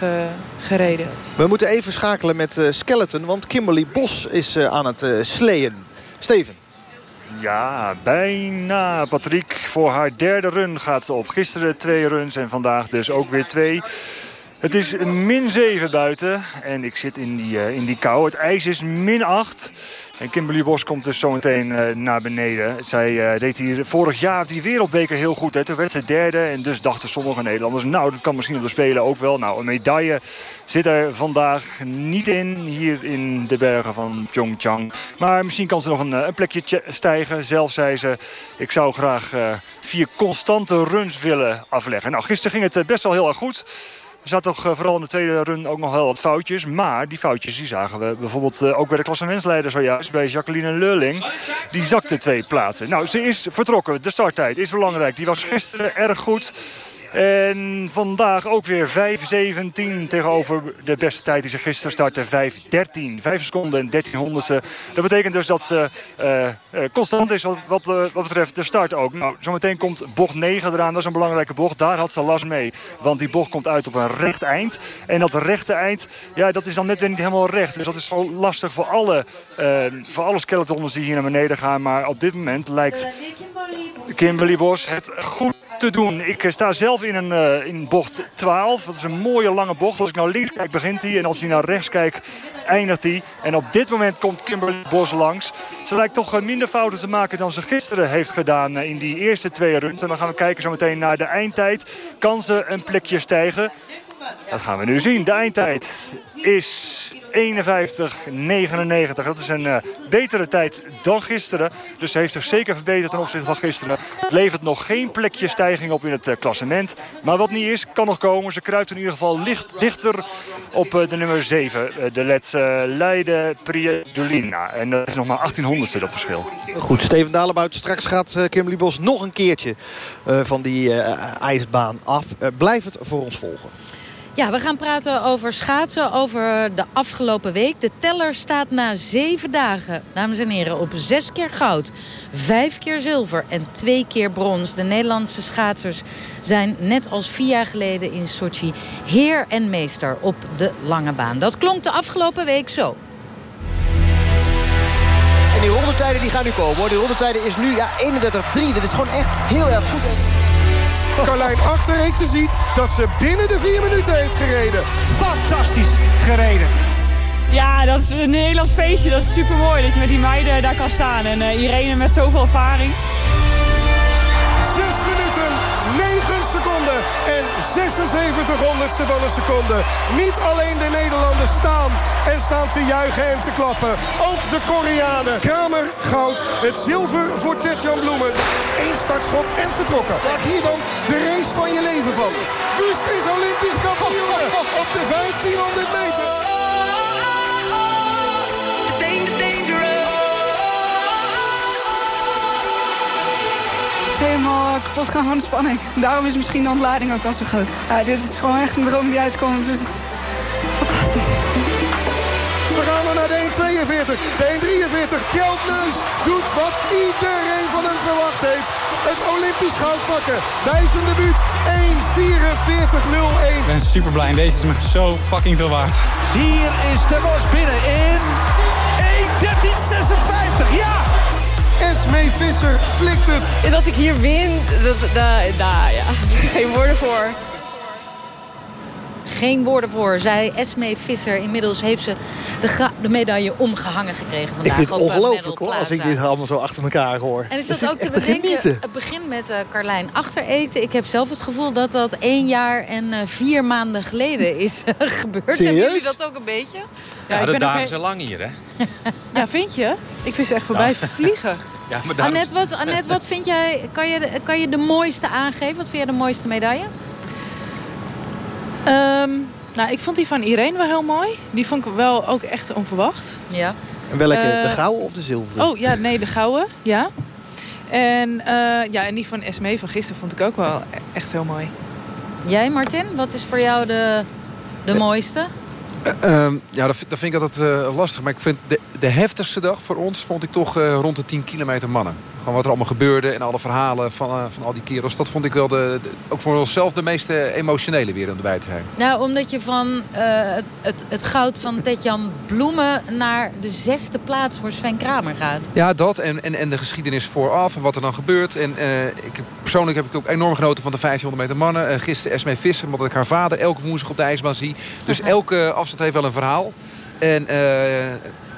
gereden. We moeten even schakelen met uh, Skeleton, want Kimberly Bos is uh, aan het uh, sleeën. Steven. Ja, bijna. Patrick, voor haar derde run gaat ze op. Gisteren twee runs en vandaag dus ook weer twee. Het is min 7 buiten en ik zit in die, uh, in die kou. Het ijs is min 8. En Kimberly Bos komt dus zometeen uh, naar beneden. Zij uh, deed hier vorig jaar die wereldbeker heel goed. Hè. Toen werd ze derde en dus dachten sommige Nederlanders... nou, dat kan misschien op de Spelen ook wel. Nou, een medaille zit er vandaag niet in hier in de bergen van Pyeongchang. Maar misschien kan ze nog een, een plekje stijgen. Zelf zei ze, ik zou graag vier constante runs willen afleggen. Nou, gisteren ging het best wel heel erg goed... Er zat toch eh, vooral in de tweede run ook nog wel wat foutjes. Maar die foutjes die zagen we bijvoorbeeld eh, ook bij de klassementsleider zojuist. Bij Jacqueline Lulling. Die zakte twee plaatsen. Nou, ze is vertrokken. De starttijd is belangrijk. Die was gisteren erg goed. En vandaag ook weer 5.17 tegenover de beste tijd die ze gisteren startte. 5.13. 5 seconden en 13 honderdste. Dat betekent dus dat ze uh, constant is wat, wat, uh, wat, betreft de start ook. Nou, zometeen komt bocht 9 eraan. Dat is een belangrijke bocht. Daar had ze last mee. Want die bocht komt uit op een recht eind. En dat rechte eind, ja, dat is dan net weer niet helemaal recht. Dus dat is wel lastig voor alle, voor alle skeletons die hier naar beneden gaan. Maar op dit moment lijkt Kimberly Bos het goed te doen. Ik sta zelf in, een, uh, in bocht 12. Dat is een mooie lange bocht. Als ik naar links kijk begint hij. En als hij naar rechts kijkt eindigt hij. En op dit moment komt Kimberly Bos langs. Ze lijkt toch uh, minder fouten te maken dan ze gisteren heeft gedaan uh, in die eerste twee runs. En dan gaan we kijken zo meteen naar de eindtijd. Kan ze een plekje stijgen? Dat gaan we nu zien. De eindtijd is 51,99. Dat is een uh, betere tijd dan gisteren. Dus heeft zich zeker verbeterd ten opzichte van gisteren. Het levert nog geen plekje stijging op in het uh, klassement. Maar wat niet is, kan nog komen. Ze kruipt in ieder geval licht dichter op uh, de nummer 7. de Let's Leiden Priadolina. En dat is nog maar 1800ste dat verschil. Goed, Steven Dalenbuit. Straks gaat Kimberly Bos nog een keertje van die ijsbaan af. blijf het voor ons volgen. Ja, we gaan praten over schaatsen, over de afgelopen week. De teller staat na zeven dagen, dames en heren, op zes keer goud. Vijf keer zilver en twee keer brons. De Nederlandse schaatsers zijn net als vier jaar geleden in Sochi... heer en meester op de lange baan. Dat klonk de afgelopen week zo. En die rondetijden die gaan nu komen. Hoor. Die rondetijden is nu ja, 31-3. Dat is gewoon echt heel erg goed. Carlijn Achterreekte ziet dat ze binnen de vier minuten heeft gereden. Fantastisch gereden. Ja, dat is een Nederlands feestje. Dat is super mooi dat je met die meiden daar kan staan. En uh, Irene met zoveel ervaring. 6 minuten, 9 seconden en 76 honderdste van een seconde. Niet alleen de Nederlanders staan en staan te juichen en te klappen. Ook de Koreanen. Kramer, goud. Het zilver voor Tetjan Bloemen. Eén startschot en vertrokken. Maak hier dan de race van je leven van. Wust is Olympisch kampioen op de 1500 meter. Helemaal kapot gaan van de spanning. Daarom is misschien de ontlading ook al zo groot. Ja, dit is gewoon echt een droom die uitkomt. Het is fantastisch. We gaan dan naar de 1.42. De 1.43. Kjeld Neus doet wat iedereen van hem verwacht heeft. Het Olympisch goud pakken. Bij zijn debuut 1.44.01. Ik ben super blij. Deze is me zo fucking veel waard. Hier is de Bos binnen in 1.13.56. Ja! Esmee Visser flikt het. En dat ik hier win, dat, da, da, ja. <laughs> geen woorden voor. Geen woorden voor, zei Esme Visser. Inmiddels heeft ze de, de medaille omgehangen gekregen vandaag. Ik vind het eh, ongelooflijk hoor, als ik dit allemaal zo achter elkaar hoor. En is Dat ook te bedenken? genieten. Het begint met eh Carlijn achtereten. Ik heb zelf het gevoel dat dat één jaar en eh, vier maanden geleden is <laughs> gebeurd. Hebben Serieus? jullie dat ook een beetje? Ja, ik de ben dagen zijn lang hier, hè? <laughs> Ja, vind je? Ik vind ze echt voorbij Ja. <laughs> vliegen. Ja, maar daarom- Annette, wat, Annette, wat vind jij? Kan je, de, kan je de mooiste aangeven? Wat vind jij de mooiste medaille? Ehm, nou, ik vond die van Irene wel heel mooi. Die vond ik wel ook echt onverwacht. Ja. En welke? Eh, de gouden of de zilveren? Oh ja, nee, de gouden. Ja. En, eh, ja, en die van Esme van gisteren vond ik ook wel e- echt heel mooi. Jij, Martin, wat is voor jou de, de mooiste? Eh, ehm, ja, dat, vind- dat vind ik altijd eh, lastig. Maar ik vind de, de heftigste dag voor ons vond ik toch eh, rond de 10 kilometer mannen. Gewoon wat er allemaal gebeurde en alle verhalen van, eh, van al die kerels. Dat vond ik wel de, de- ook voor onszelf de meest emotionele weer om erbij te zijn. Nou, omdat je van eh, het, het, goud van Tetjan Bloemen naar de zesde plaats voor Sven Kramer gaat. Ja, dat en, en, en de geschiedenis vooraf en wat er dan gebeurt. En eh, ik, persoonlijk heb ik ook enorm genoten van de 1500 meter mannen. Gisteren Esme Visser, omdat ik haar vader elke woensdag op de ijsbaan zie. Dus elke afstand heeft wel een verhaal. En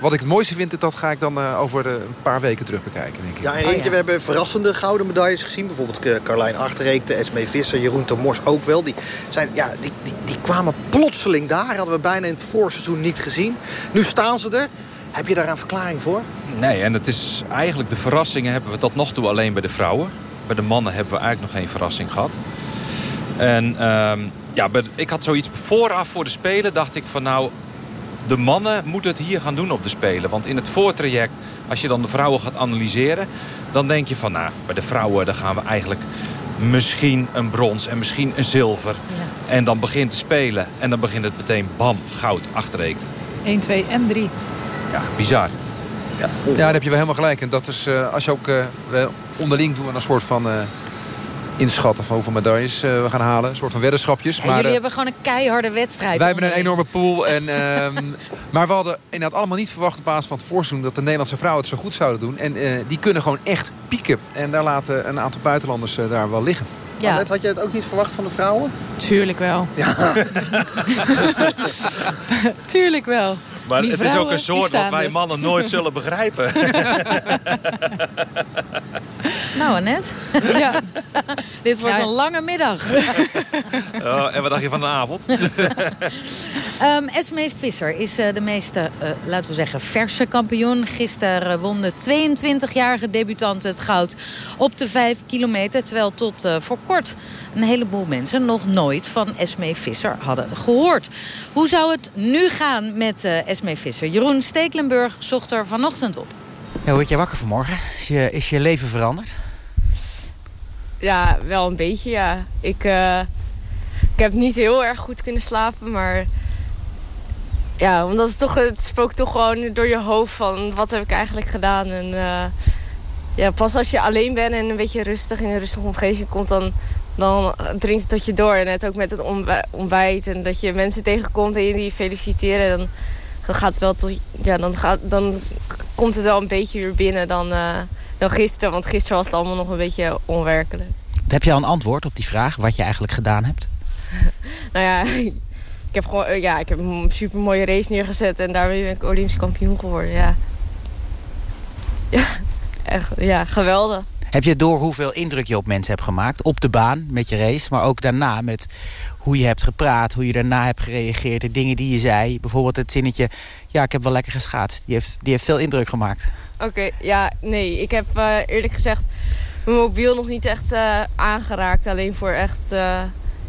wat ik het mooiste vind, dat ga ik dan eh, over eh, een paar weken terug bekijken, denk ik. Ja, en eentje, we hebben verrassende gouden medailles gezien. Bijvoorbeeld eh, Carlijn Achterreekte, Esme Visser, Jeroen Mors ook wel. Die, zijn, ja, die, die, die kwamen plotseling daar. Hadden we bijna in het voorseizoen niet gezien. Nu staan ze er. Heb je daar een verklaring voor? Nee, en het is eigenlijk de verrassingen hebben we tot nog toe alleen bij de vrouwen. Bij de mannen hebben we eigenlijk nog geen verrassing gehad. En ehm, ja, ik had zoiets vooraf voor de Spelen. Dacht ik van nou, de mannen moeten het hier gaan doen op de Spelen. Want in het voortraject, als je dan de vrouwen gaat analyseren... dan denk je van nou, bij de vrouwen dan gaan we eigenlijk misschien een brons en misschien een zilver. En dan begint te spelen en dan begint het meteen bam, goud achterrekenen. 1, 2 en 3. Ja, bizar. Ja, daar heb je wel helemaal gelijk. En dat is, eh, als je ook eh, we onderling doen we een soort van eh, inschatten van hoeveel medailles eh, we gaan halen. Een soort van weddenschapjes. En maar, jullie eh, hebben gewoon een keiharde wedstrijd. wij hebben een enorme pool. En, ehm, <laughs> maar we hadden inderdaad allemaal niet verwacht op basis van het voorseizoen... dat de Nederlandse vrouwen het zo goed zouden doen. En eh, die kunnen gewoon echt pieken. En daar laten een aantal buitenlanders daar wel liggen. Ja. had jij het ook niet verwacht van de vrouwen? Tuurlijk wel. Ja. <laughs> <laughs> Tuurlijk wel. Maar Die het is ook een soort wat wij mannen nooit zullen <laughs> begrijpen. Nou, Annette. Ja. Dit wordt Ja. een lange middag. <laughs> Oh, en wat dacht je van de avond? <laughs> Ehm Esme Visser is eh, de meest, eh, laten we zeggen, verse kampioen. Gisteren eh, won de 22-jarige debutant het goud op de 5 kilometer. Terwijl tot eh, voor kort een heleboel mensen nog nooit van Esme Visser hadden gehoord. Hoe zou het nu gaan met eh Esme Visser? Jeroen Stekelenburg zocht er vanochtend op. Ja, hoe word je wakker vanmorgen? Is je, is je leven veranderd? Ja, wel een beetje, ja. Ik, eh, ik heb niet heel erg goed kunnen slapen, maar... Ja, omdat het toch... Het spookt toch gewoon door je hoofd van... Wat heb ik eigenlijk gedaan? En eh, ja, pas als je alleen bent en een beetje rustig in een rustige omgeving komt... dan, dan dringt het tot je door. En net ook met het ontbij- ontbijt en dat je mensen tegenkomt en je die feliciteren... dan, dan gaat het wel tot... Ja, dan, gaat, dan komt het wel een beetje weer binnen dan, eh, dan gisteren. Want gisteren was het allemaal nog een beetje onwerkelijk. Heb je al een antwoord op die vraag wat je eigenlijk gedaan hebt? <laughs> Nou ja, <laughs> ik heb gewoon eh, ja, ik heb een super mooie race neergezet en daarmee ben ik Olympisch kampioen geworden. Ja, <laughs> ja, echt, ja geweldig. Heb je door hoeveel indruk je op mensen hebt gemaakt? Op de baan met je race, maar ook daarna met hoe je hebt gepraat, hoe je daarna hebt gereageerd, de dingen die je zei. Bijvoorbeeld het zinnetje, ja, ik heb wel lekker geschaatst. Die heeft, die heeft veel indruk gemaakt. Oké, ja, nee, ik heb eh, eerlijk gezegd mijn mobiel nog niet echt eh, aangeraakt. Alleen voor echt eh,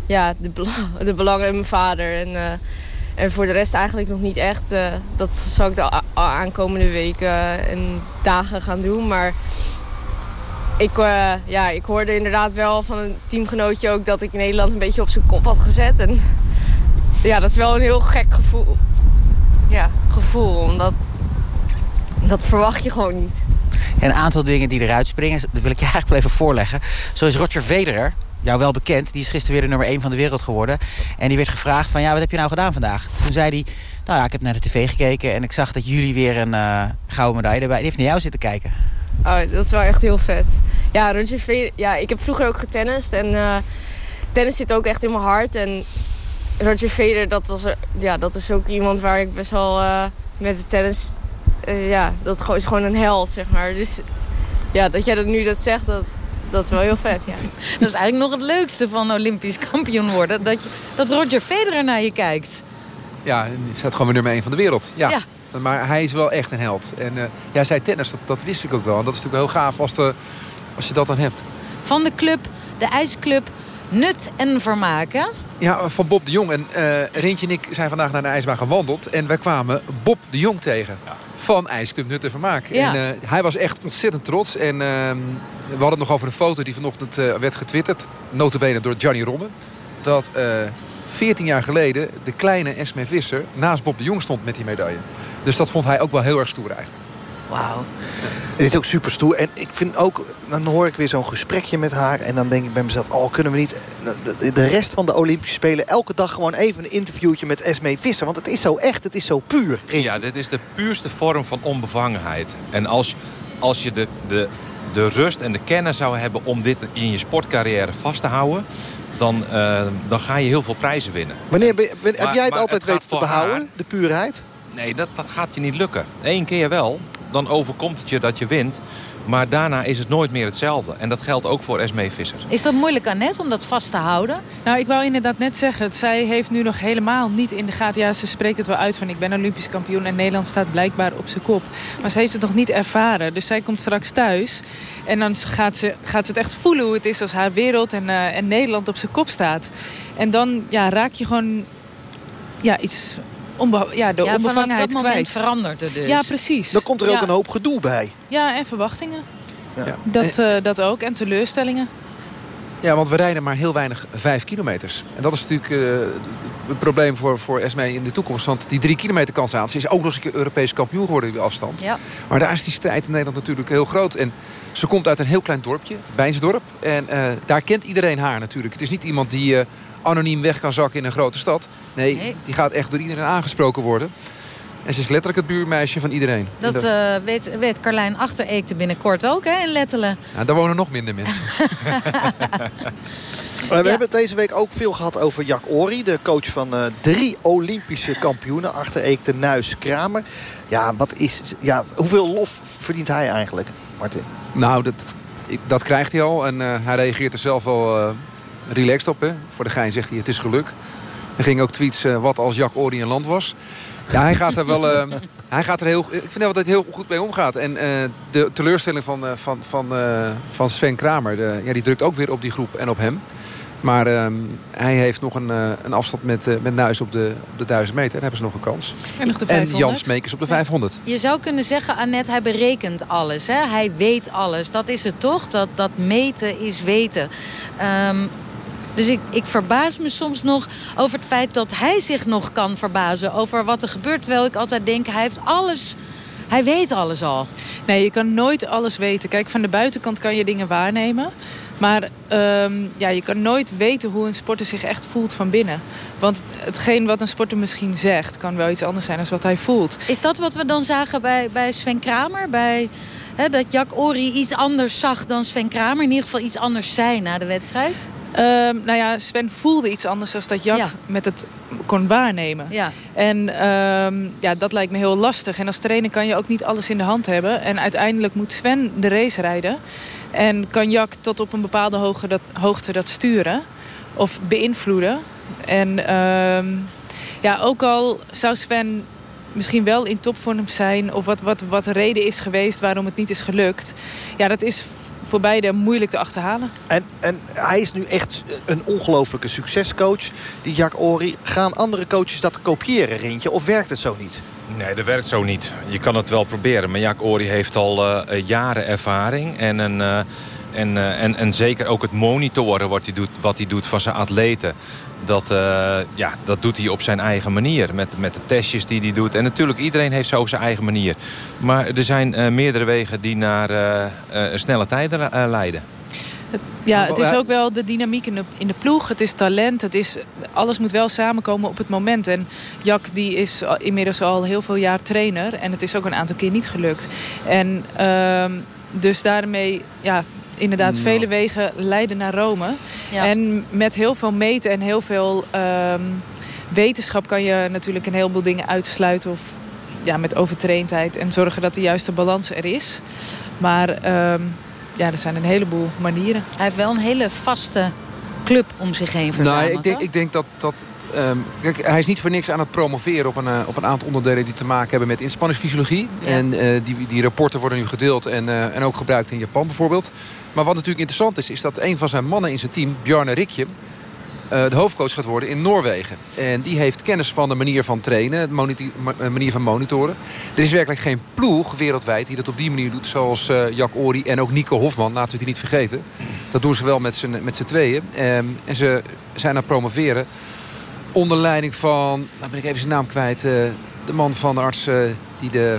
ja, de, de belangen in mijn vader. En, en voor de rest eigenlijk nog niet echt. dat zal ik de aankomende weken en dagen gaan doen. Maar ik, eh, ja, ik hoorde inderdaad wel van een teamgenootje ook dat ik Nederland een beetje op zijn kop had gezet. En ja, dat is wel een heel gek gevoel. Ja, gevoel. Omdat dat verwacht je gewoon niet. En een aantal dingen die eruit springen, dat wil ik je <laughs> eigenlijk wel even voorleggen. Zo is Roger Federer, jou wel bekend, die is gisteren weer de nummer 1 van de wereld geworden. En die werd gevraagd van, ja, wat heb je nou gedaan vandaag? Toen zei hij, nou ja, ik heb naar de tv gekeken en ik zag dat jullie weer een eh, gouden medaille erbij. Die heeft naar jou zitten kijken. Oh, dat is wel echt heel vet. Ja, Roger Federer... Ja, ik heb vroeger ook getennist. En eh, tennis zit ook echt in mijn hart. En Roger Federer, dat, was, ja, dat is ook iemand waar ik best wel eh, met de tennis... eh, ja, dat is gewoon- is gewoon een held, zeg maar. Dus ja, dat jij dat nu dat zegt, dat, dat is wel heel vet, ja. <laughs> Dat is eigenlijk nog het leukste van Olympisch kampioen worden. Dat, je, dat Roger Federer naar je kijkt. Ja, hij staat gewoon weer nummer 1 van de wereld. Ja. Ja. Maar hij is wel echt een held. En eh ja, zij tennis, dat, dat wist ik ook wel. En dat is natuurlijk heel gaaf als, de, als je dat dan hebt. Van de club, de ijsclub, nut en vermaken. Ja, van Bob de Jong. En eh Rintje en ik zijn vandaag naar de ijsbaan gewandeld. En wij kwamen Bob de Jong tegen. Van IJsclub Nut en Vermaak. Ja. En eh, hij was echt ontzettend trots. En ehm, we hadden het nog over een foto die vanochtend eh, werd getwitterd. Notabene door Gianni Romme. Dat eh 14 jaar geleden de kleine Esme Visser naast Bob de Jong stond met die medaille. Dus dat vond hij ook wel heel erg stoer eigenlijk. Wauw. Het is ook super stoer. En ik vind ook, dan hoor ik weer zo'n gesprekje met haar. En dan denk ik bij mezelf, oh, kunnen we niet de- rest van de Olympische Spelen... elke dag gewoon even een interviewtje met Esmee Visser. Want het is zo echt, het is zo puur. Ja, dit is de puurste vorm van onbevangenheid. En als, als je de, de, de rust en de kennis zou hebben om dit in je sportcarrière vast te houden... dan, eh, dan ga je heel veel prijzen winnen. Wanneer ben je- ben- heb Maar- jij het maar altijd het weten te behouden, haar. de puurheid? Nee, dat, dat gaat je niet lukken. Eén keer wel, dan overkomt het je dat je wint. Maar daarna is het nooit meer hetzelfde. En dat geldt ook voor Esmee Visser. Is dat moeilijk, Annette, om dat vast te houden? Nou, ik wou inderdaad net zeggen, zij heeft nu nog helemaal niet in de gaten. Ja, ze spreekt het wel uit van ik ben Olympisch kampioen en Nederland staat blijkbaar op zijn kop. Maar ze heeft het nog niet ervaren. Dus zij komt straks thuis en dan gaat ze, gaat ze het echt voelen hoe het is als haar wereld en, eh, en Nederland op zijn kop staat. En dan ja, raak je gewoon ja, iets ja, de ja, vanaf dat moment kwijt. verandert het dus. Ja, precies. Dan komt er ook Ja. een hoop gedoe bij. Ja, en verwachtingen. Ja. Dat, eh, dat ook. En teleurstellingen. Ja, want we rijden maar heel weinig vijf kilometers. En dat is natuurlijk eh, het probleem voor, voor Esmee in de toekomst. Want die drie kilometer kans aan. Ze is ook nog eens een keer Europees kampioen geworden in die afstand. Ja. Maar daar is die strijd in Nederland natuurlijk heel groot. En ze komt uit een heel klein dorpje, Bijnsdorp. En eh, daar kent iedereen haar natuurlijk. Het is niet iemand die eh, anoniem weg kan zakken in een grote stad. Nee, Nee. die gaat echt door iedereen aangesproken worden. En ze is letterlijk het buurmeisje van iedereen. Dat eh, weet, weet Carlijn Achtereekte binnenkort ook, hè, in Lettelen. ja, daar wonen nog minder mensen. <laughs> We hebben het deze week ook veel gehad over Jack Ori. De coach van eh, drie Olympische kampioenen. Achter Eekte, Nuis, Kramer. Ja, wat is, ja, hoeveel lof verdient hij eigenlijk, Martin? Nou, dat, dat krijgt hij al. En eh, hij reageert er zelf wel eh, relaxed op. Hè. Voor de gein zegt hij, het is geluk. Er ging ook tweets, eh, wat als Jack Ori een land was. Ja, hij gaat er wel... eh, <laughs> hij gaat er heel, ik vind wel dat hij heel goed mee omgaat. En eh, de teleurstelling van, eh, van, van, eh, van Sven Kramer... De, ja, die drukt ook weer op die groep en op hem. Maar ehm, hij heeft nog een, een afstand met, met Nuis op de, op de 1000 meter. En hebben ze nog een kans. En nog de En 500. Jan Smeekers op de 500. Je zou kunnen zeggen, Annette, hij berekent alles. Hè? Hij weet alles. Dat is het toch? Dat, dat meten is weten. Ehm, dus ik, ik verbaas me soms nog over het feit dat hij zich nog kan verbazen... over wat er gebeurt. Terwijl ik altijd denk, hij heeft alles... Hij weet alles al. Nee, je kan nooit alles weten. Kijk, van de buitenkant kan je dingen waarnemen. Maar ehm, ja, je kan nooit weten hoe een sporter zich echt voelt van binnen. Want hetgeen wat een sporter misschien zegt... kan wel iets anders zijn dan wat hij voelt. Is dat wat we dan zagen bij, bij Sven Kramer? Bij, hè, dat Jack Ori iets anders zag dan Sven Kramer? In ieder geval iets anders zei na de wedstrijd? Ehm, nou ja, Sven voelde iets anders dan dat Jack Ja. met het kon waarnemen. Ja. En ehm, ja, dat lijkt me heel lastig. En als trainer kan je ook niet alles in de hand hebben. En uiteindelijk moet Sven de race rijden. En kan Jack tot op een bepaalde hoogte dat, hoogte dat sturen. Of beïnvloeden. En ehm, ja, ook al zou Sven misschien wel in topvorm zijn... of wat, wat, wat de reden is geweest waarom het niet is gelukt... ja, dat is voor beide moeilijk te achterhalen. En, en hij is nu echt een ongelofelijke succescoach, die Jack Ori. Gaan andere coaches dat kopiëren, Rintje? Of werkt het zo niet? Nee, dat werkt zo niet. Je kan het wel proberen. Maar Jack Ori heeft al eh, jaren ervaring. En, een, eh, en, eh, en, en zeker ook het monitoren wat hij doet, wat hij doet van zijn atleten. Dat, eh, ja, dat doet hij op zijn eigen manier. Met, met de testjes die hij doet. En natuurlijk, iedereen heeft zo zijn eigen manier. Maar er zijn eh, meerdere wegen die naar eh, eh, snelle tijden leiden. Ja, het is ook wel de dynamiek in de, in de ploeg. Het is talent. Het is, alles moet wel samenkomen op het moment. En Jack die is inmiddels al heel veel jaar trainer. En het is ook een aantal keer niet gelukt. En ehm, dus daarmee, ja, inderdaad, Nou. vele wegen leiden naar Rome. Ja. En met heel veel meten en heel veel ehm, wetenschap... kan je natuurlijk een heleboel dingen uitsluiten. Of ja, met overtraindheid. En zorgen dat de juiste balans er is. Maar ehm, ja, er zijn een heleboel manieren. Hij heeft wel een hele vaste club om zich heen verzameld. Nou, ik denk, ik denk dat... dat ehm, kijk, hij is niet voor niks aan het promoveren op een, eh, op een aantal onderdelen die te maken hebben met inspanningsfysiologie. Ja. En eh, die, die rapporten worden nu gedeeld en, eh, en ook gebruikt in Japan bijvoorbeeld. Maar wat natuurlijk interessant is, is dat een van zijn mannen in zijn team, Bjarne Rikje, de hoofdcoach gaat worden in Noorwegen. En die heeft kennis van de manier van trainen, de manier van monitoren. Er is werkelijk geen ploeg wereldwijd die dat op die manier doet. Zoals eh Jack Ori en ook Nico Hofman, laten we die niet vergeten. Dat doen ze wel met z'n met z'n tweeën. Ehm, en ze zijn aan het promoveren onder leiding van, nou ben ik even zijn naam kwijt... eh, de man van de arts eh, die de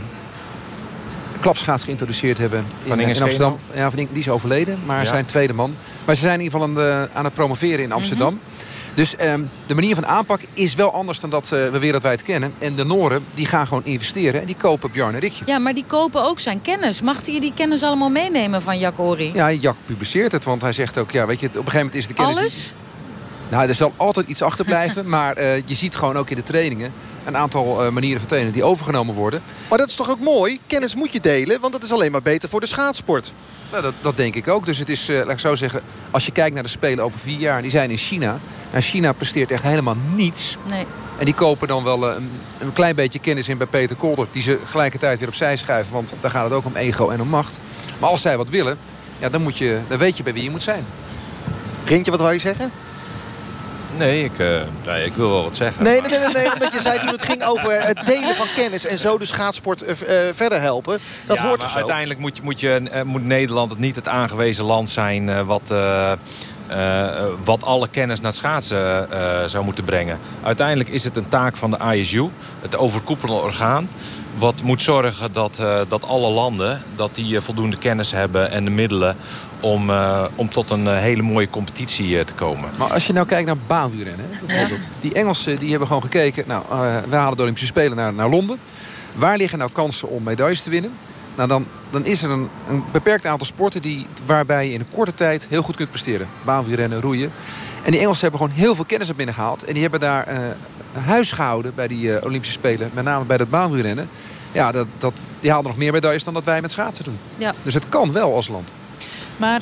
klapschaats geïntroduceerd hebben in, Van eh, in Amsterdam. Ja, van Inge- die is overleden, maar Ja. zijn tweede man. Maar ze zijn in ieder geval aan, de- aan het promoveren in Amsterdam. Dus ehm, de manier van aanpak is wel anders dan dat eh, we wereldwijd kennen. En de Noren die gaan gewoon investeren en die kopen Bjarne Rikje. Ja, maar die kopen ook zijn kennis. Mag hij die kennis allemaal meenemen van Jack Ori? Ja, Jack publiceert het, want hij zegt ook... Ja, weet je, op een gegeven moment is de kennis... Alles? Nou, er zal altijd iets achterblijven. <laughs> maar eh, je ziet gewoon ook in de trainingen... een aantal eh, manieren van trainen die overgenomen worden. Maar dat is toch ook mooi? Kennis moet je delen, want dat is alleen maar beter voor de schaatsport. Nou, dat, dat denk ik ook. Dus het is, eh, laat ik zo zeggen... als je kijkt naar de Spelen over vier jaar... die zijn in China. Nou, China presteert echt helemaal niets. Nee. En die kopen dan wel een, een klein beetje kennis in bij Peter Kolder... die ze gelijkertijd weer opzij schuiven. Want daar gaat het ook om ego en om macht. Maar als zij wat willen... Ja, dan, moet je, dan weet je bij wie je moet zijn. Rintje, wat wou je zeggen? Nee, ik, eh, nee, ik wil wel wat zeggen. Nee, nee, nee, nee, nee, omdat je zei toen het ging over het delen van kennis... en zo de schaatsport eh, eh, verder helpen. Dat ja, hoort maar er zo. uiteindelijk moet, je, moet, je, moet Nederland het niet het aangewezen land zijn... wat, wat alle kennis naar het schaatsen zou moeten brengen. Uiteindelijk is het een taak van de ISU, het overkoepelende orgaan... wat moet zorgen dat, dat alle landen dat die, voldoende kennis hebben en de middelen... om, eh, om tot een eh, hele mooie competitie eh, te komen. Maar als je nou kijkt naar baanwielrennen, hè, bijvoorbeeld. Die Engelsen die hebben gewoon gekeken... nou, eh, we halen de Olympische Spelen naar, naar Londen. Waar liggen nou kansen om medailles te winnen? Nou, dan, dan is er een, een beperkt aantal sporten... Die, waarbij je in een korte tijd heel goed kunt presteren. Baanwielrennen, roeien. En die Engelsen hebben gewoon heel veel kennis naar binnen gehaald. En die hebben daar eh, huis gehouden bij die eh, Olympische Spelen. Met name bij dat baanwielrennen. Ja, dat, dat, die haalden nog meer medailles dan dat wij met schaatsen doen. Ja. Dus het kan wel als land. Maar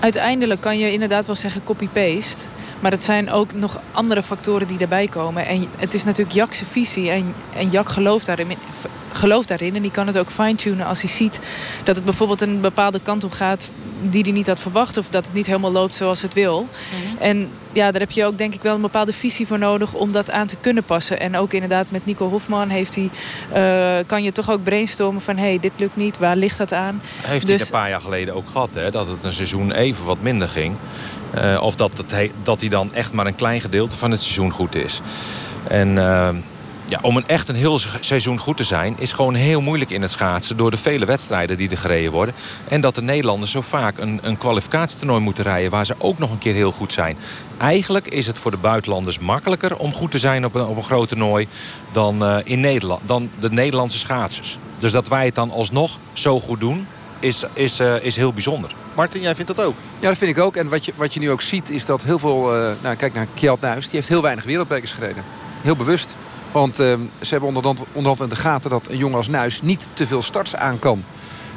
uiteindelijk kan je inderdaad wel zeggen copy-paste. Maar het zijn ook nog andere factoren die daarbij komen. En het is natuurlijk Jak's visie. En, en Jak gelooft daarin, gelooft daarin. En die kan het ook fine-tunen als hij ziet dat het bijvoorbeeld een bepaalde kant op gaat... die hij niet had verwacht. Of dat het niet helemaal loopt zoals het wil. En ja, daar heb je ook denk ik wel een bepaalde visie voor nodig... om dat aan te kunnen passen. En ook inderdaad met Nico Hofman heeft hij, eh, kan je toch ook brainstormen van... hé, hey, dit lukt niet, waar ligt dat aan? Heeft Dus- hij een paar jaar geleden ook gehad, hè? Dat het een seizoen even wat minder ging. Eh, of dat, dat hij dan echt maar een klein gedeelte van het seizoen goed is. En eh, ja, om een echt een heel se- seizoen goed te zijn... is gewoon heel moeilijk in het schaatsen... door de vele wedstrijden die er gereden worden. En dat de Nederlanders zo vaak een, een kwalificatietoernooi moeten rijden... waar ze ook nog een keer heel goed zijn. Eigenlijk is het voor de buitenlanders makkelijker om goed te zijn op een, op een groot toernooi... dan, eh, in Nederland, dan de Nederlandse schaatsers. Dus dat wij het dan alsnog zo goed doen, is, is, eh, is heel bijzonder. Martin, jij vindt dat ook? Ja, dat vind ik ook. En wat je, wat je nu ook ziet is dat heel veel... eh, nou, kijk naar Kjeld Nuis. Die heeft heel weinig wereldbekers gereden. Heel bewust. Want eh, ze hebben onderhand, onderhand in de gaten dat een jongen als Nuis niet te veel starts aan kan.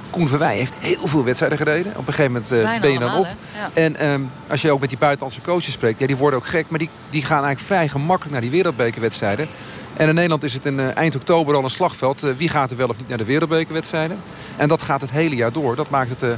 Koen Verwij heeft heel veel wedstrijden gereden. Op een gegeven moment eh, ben je dan op. Ja. En ehm, als je ook met die buitenlandse coaches spreekt... Ja, die worden ook gek, maar die, die gaan eigenlijk vrij gemakkelijk naar die wereldbekerwedstrijden. En in Nederland is het in eh, eind oktober al een slagveld. Eh, wie gaat er wel of niet naar de wereldbekerwedstrijden? En dat gaat het hele jaar door. Dat maakt het eh,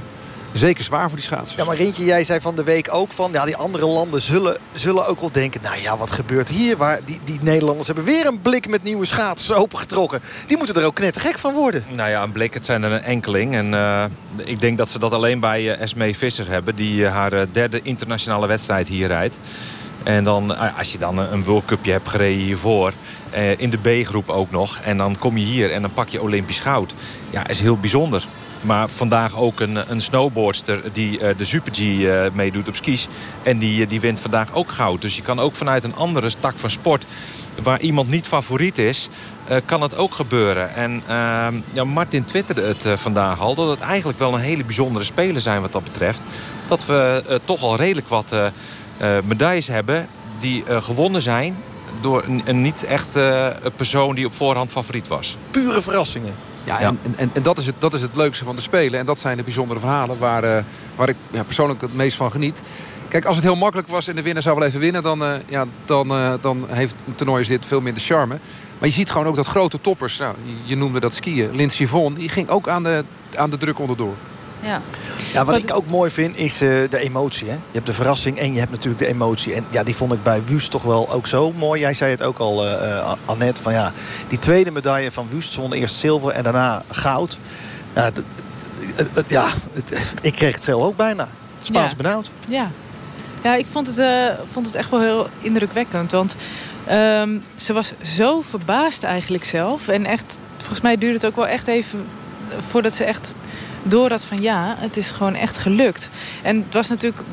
zeker zwaar voor die schaatsers. Ja, maar Rintje, jij zei van de week ook van... ja, die andere landen zullen, zullen ook wel denken... nou ja, wat gebeurt hier? Waar die, die Nederlanders hebben weer een blik met nieuwe schaatsers opengetrokken. Die moeten er ook knettergek van worden. Nou ja, een blik, het zijn er een enkeling. En eh, ik denk dat ze dat alleen bij eh, Esmee Visser hebben... die haar derde internationale wedstrijd hier rijdt. En dan, als je dan een World Cupje hebt gereden hiervoor... eh, in de B-groep ook nog... en dan kom je hier en dan pak je Olympisch goud. Ja, is heel bijzonder. Maar vandaag ook een, een snowboardster die de Super-G meedoet op skis. En die, die wint vandaag ook goud. Dus je kan ook vanuit een andere tak van sport... waar iemand niet favoriet is, kan het ook gebeuren. En ja, Martin twitterde het vandaag al... dat het eigenlijk wel een hele bijzondere speler zijn wat dat betreft. Dat we toch al redelijk wat medailles hebben die gewonnen zijn door een, een niet echt uh, persoon die op voorhand favoriet was. Pure verrassingen. Ja, en, en, en, dat, is het, dat is het leukste van de Spelen. En dat zijn de bijzondere verhalen waar, uh, waar ik ja, persoonlijk het meest van geniet. Kijk, als het heel makkelijk was en de winnaar zou wel even winnen... dan, uh, ja, dan, dan heeft een toernooi dit veel minder charme. Maar je ziet gewoon ook dat grote toppers... Nou, je noemde dat skiën. Lindsey Vonn, die ging ook aan de, aan de druk onderdoor. Ja. Ja, wat, ik ook mooi vind is uh, de emotie. Hè? Je hebt de verrassing en je hebt natuurlijk de emotie. En ja, die vond ik bij Wust toch wel ook zo mooi. Jij zei het ook al, uh, Annette. Van, ja, die tweede medaille van Wust zond eerst zilver en daarna goud. Ja, ja <laughs> ik kreeg het zelf ook bijna. Spaans ja. benauwd. Ja. ja, ik vond het, uh, vond het echt wel heel indrukwekkend. Want um, ze was zo verbaasd eigenlijk zelf. En echt, volgens mij duurde het ook wel echt even voordat ze echt door dat van ja, het is gewoon echt gelukt. En het was natuurlijk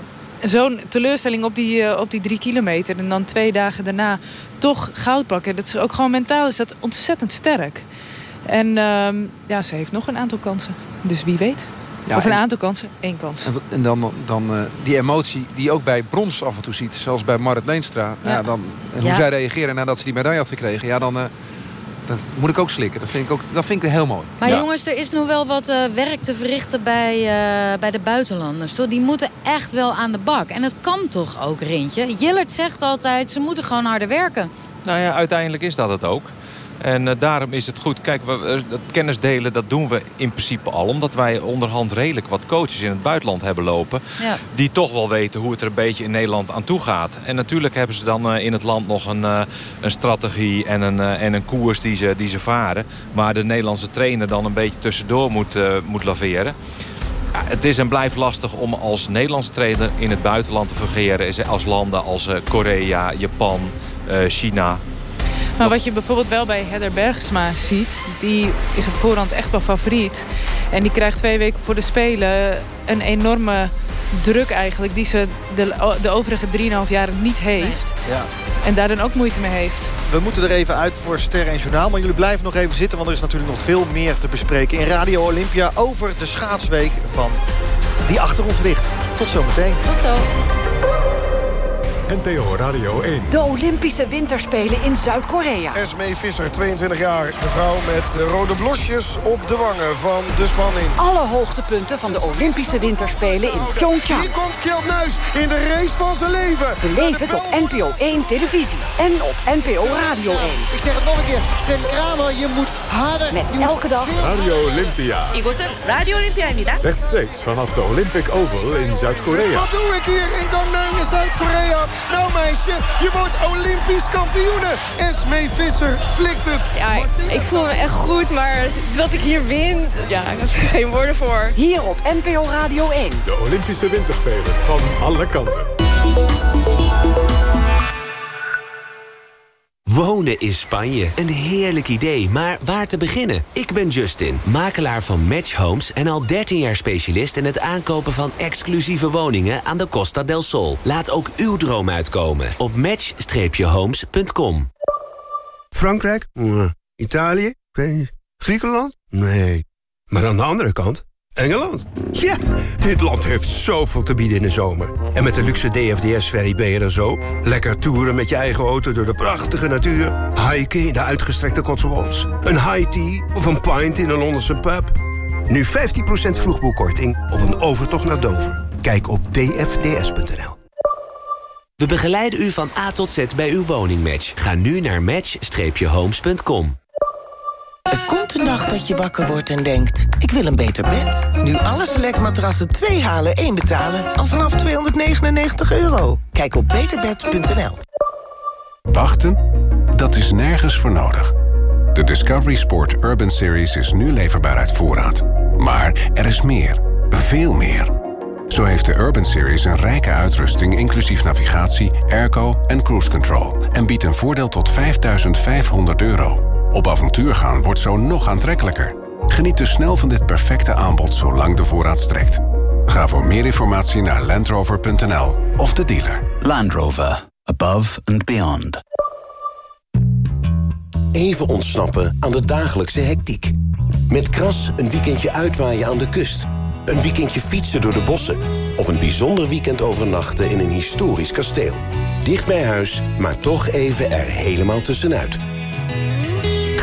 zo'n teleurstelling op die, uh, op die drie kilometer. En dan twee dagen daarna toch goud pakken. Dat is ook gewoon mentaal is dat ontzettend sterk. En uh, ja, ze heeft nog een aantal kansen. Dus wie weet. Ja, of een en, aantal kansen, één kans. En dan, dan uh, die emotie die je ook bij brons af en toe ziet. Zelfs bij Marit Leenstra. Ja. ja dan, en hoe zij reageren nadat ze die medaille had gekregen. Ja, dan... Dat moet ik ook slikken. Dat vind ik, ook, dat vind ik heel mooi. Maar ja. jongens, er is nog wel wat uh, werk te verrichten bij, uh, bij de buitenlanders. Toch? Die moeten echt wel aan de bak. En het kan toch ook, Rintje? Jillert zegt altijd, ze moeten gewoon harder werken. Nou ja, uiteindelijk is dat het ook. En uh, daarom is het goed. Kijk, we, dat kennis delen, dat doen we in principe al. Omdat wij onderhand redelijk wat coaches in het buitenland hebben lopen. Ja. Die toch wel weten hoe het er een beetje in Nederland aan toe gaat. En natuurlijk hebben ze dan uh, in het land nog een, uh, een strategie en een, en een koers die ze, die ze varen. Waar de Nederlandse trainer dan een beetje tussendoor moet, moet laveren. Ja, het is en blijft lastig om als Nederlandse trainer in het buitenland te fungeren. Als landen als Korea, Japan, China... Maar wat je bijvoorbeeld wel bij Heather Bergsma ziet... die is op voorhand echt wel favoriet. En die krijgt twee weken voor de Spelen een enorme druk eigenlijk... die ze de, de overige 3,5 jaar niet heeft. Ja. En daar dan ook moeite mee heeft. We moeten er even uit voor Sterren en Journaal. Maar jullie blijven nog even zitten, want er is natuurlijk nog veel meer te bespreken... in Radio Olympia over de schaatsweek van die achter ons ligt. Tot zometeen. Tot zo. NTO Radio 1. De Olympische Winterspelen in Zuid-Korea. Esmee Visser, 22 jaar. De vrouw met rode blosjes op de wangen van de spanning. Alle hoogtepunten van de Olympische Winterspelen in Pyeongchang. Hier komt Kjeld Nuis in de race van zijn leven. Beleef het op NPO 1 televisie en op NPO Radio 1. Ik zeg het nog een keer. Sven Kramer, je moet harder. Met elke dag Radio Olympia. 이곳은 Radio Olympia입니다. Rechtstreeks vanaf de Olympic Oval in Zuid-Korea. Wat doe ik hier in Gangneung in Zuid-Korea? Nou meisje, je wordt Olympisch kampioene. Esmee Visser flikt het. Ja, ik voel me echt goed, maar wat ik hier win, ja, ik heb er geen woorden voor. Hier op NPO Radio 1. De Olympische Winterspelen van alle kanten. Wonen in Spanje. Een heerlijk idee, maar waar te beginnen? Ik ben Justin, makelaar van Match Homes... en al 13 jaar specialist in het aankopen van exclusieve woningen... aan de Costa del Sol. Laat ook uw droom uitkomen op match-homes.com. Frankrijk? Italië? Griekenland? Nee. Maar aan de andere kant... Engeland? Ja, dit land heeft zoveel te bieden in de zomer. En met de luxe DFDS-ferry ben je er zo. Lekker toeren met je eigen auto door de prachtige natuur. Hiken in de uitgestrekte Cotswolds. Een high tea of een pint in een Londense pub. Nu 15% vroegboekkorting op een overtocht naar Dover. Kijk op dfds.nl. We begeleiden u van A tot Z bij uw woningmatch. Ga nu naar match-homes.com. Er komt een dag dat je wakker wordt en denkt... ik wil een beter bed. Nu alle selectmatrassen 2 halen, 1 betalen... al vanaf 299 euro. Kijk op beterbed.nl. Wachten? Dat is nergens voor nodig. De Discovery Sport Urban Series is nu leverbaar uit voorraad. Maar er is meer. Veel meer. Zo heeft de Urban Series een rijke uitrusting... inclusief navigatie, airco en cruise control... en biedt een voordeel tot 5.500 euro. Op avontuur gaan wordt zo nog aantrekkelijker. Geniet dus snel van dit perfecte aanbod zolang de voorraad strekt. Ga voor meer informatie naar landrover.nl of de dealer. Land Rover. Above and beyond. Even ontsnappen aan de dagelijkse hectiek. Met Kras een weekendje uitwaaien aan de kust. Een weekendje fietsen door de bossen. Of een bijzonder weekend overnachten in een historisch kasteel. Dicht bij huis, maar toch even er helemaal tussenuit.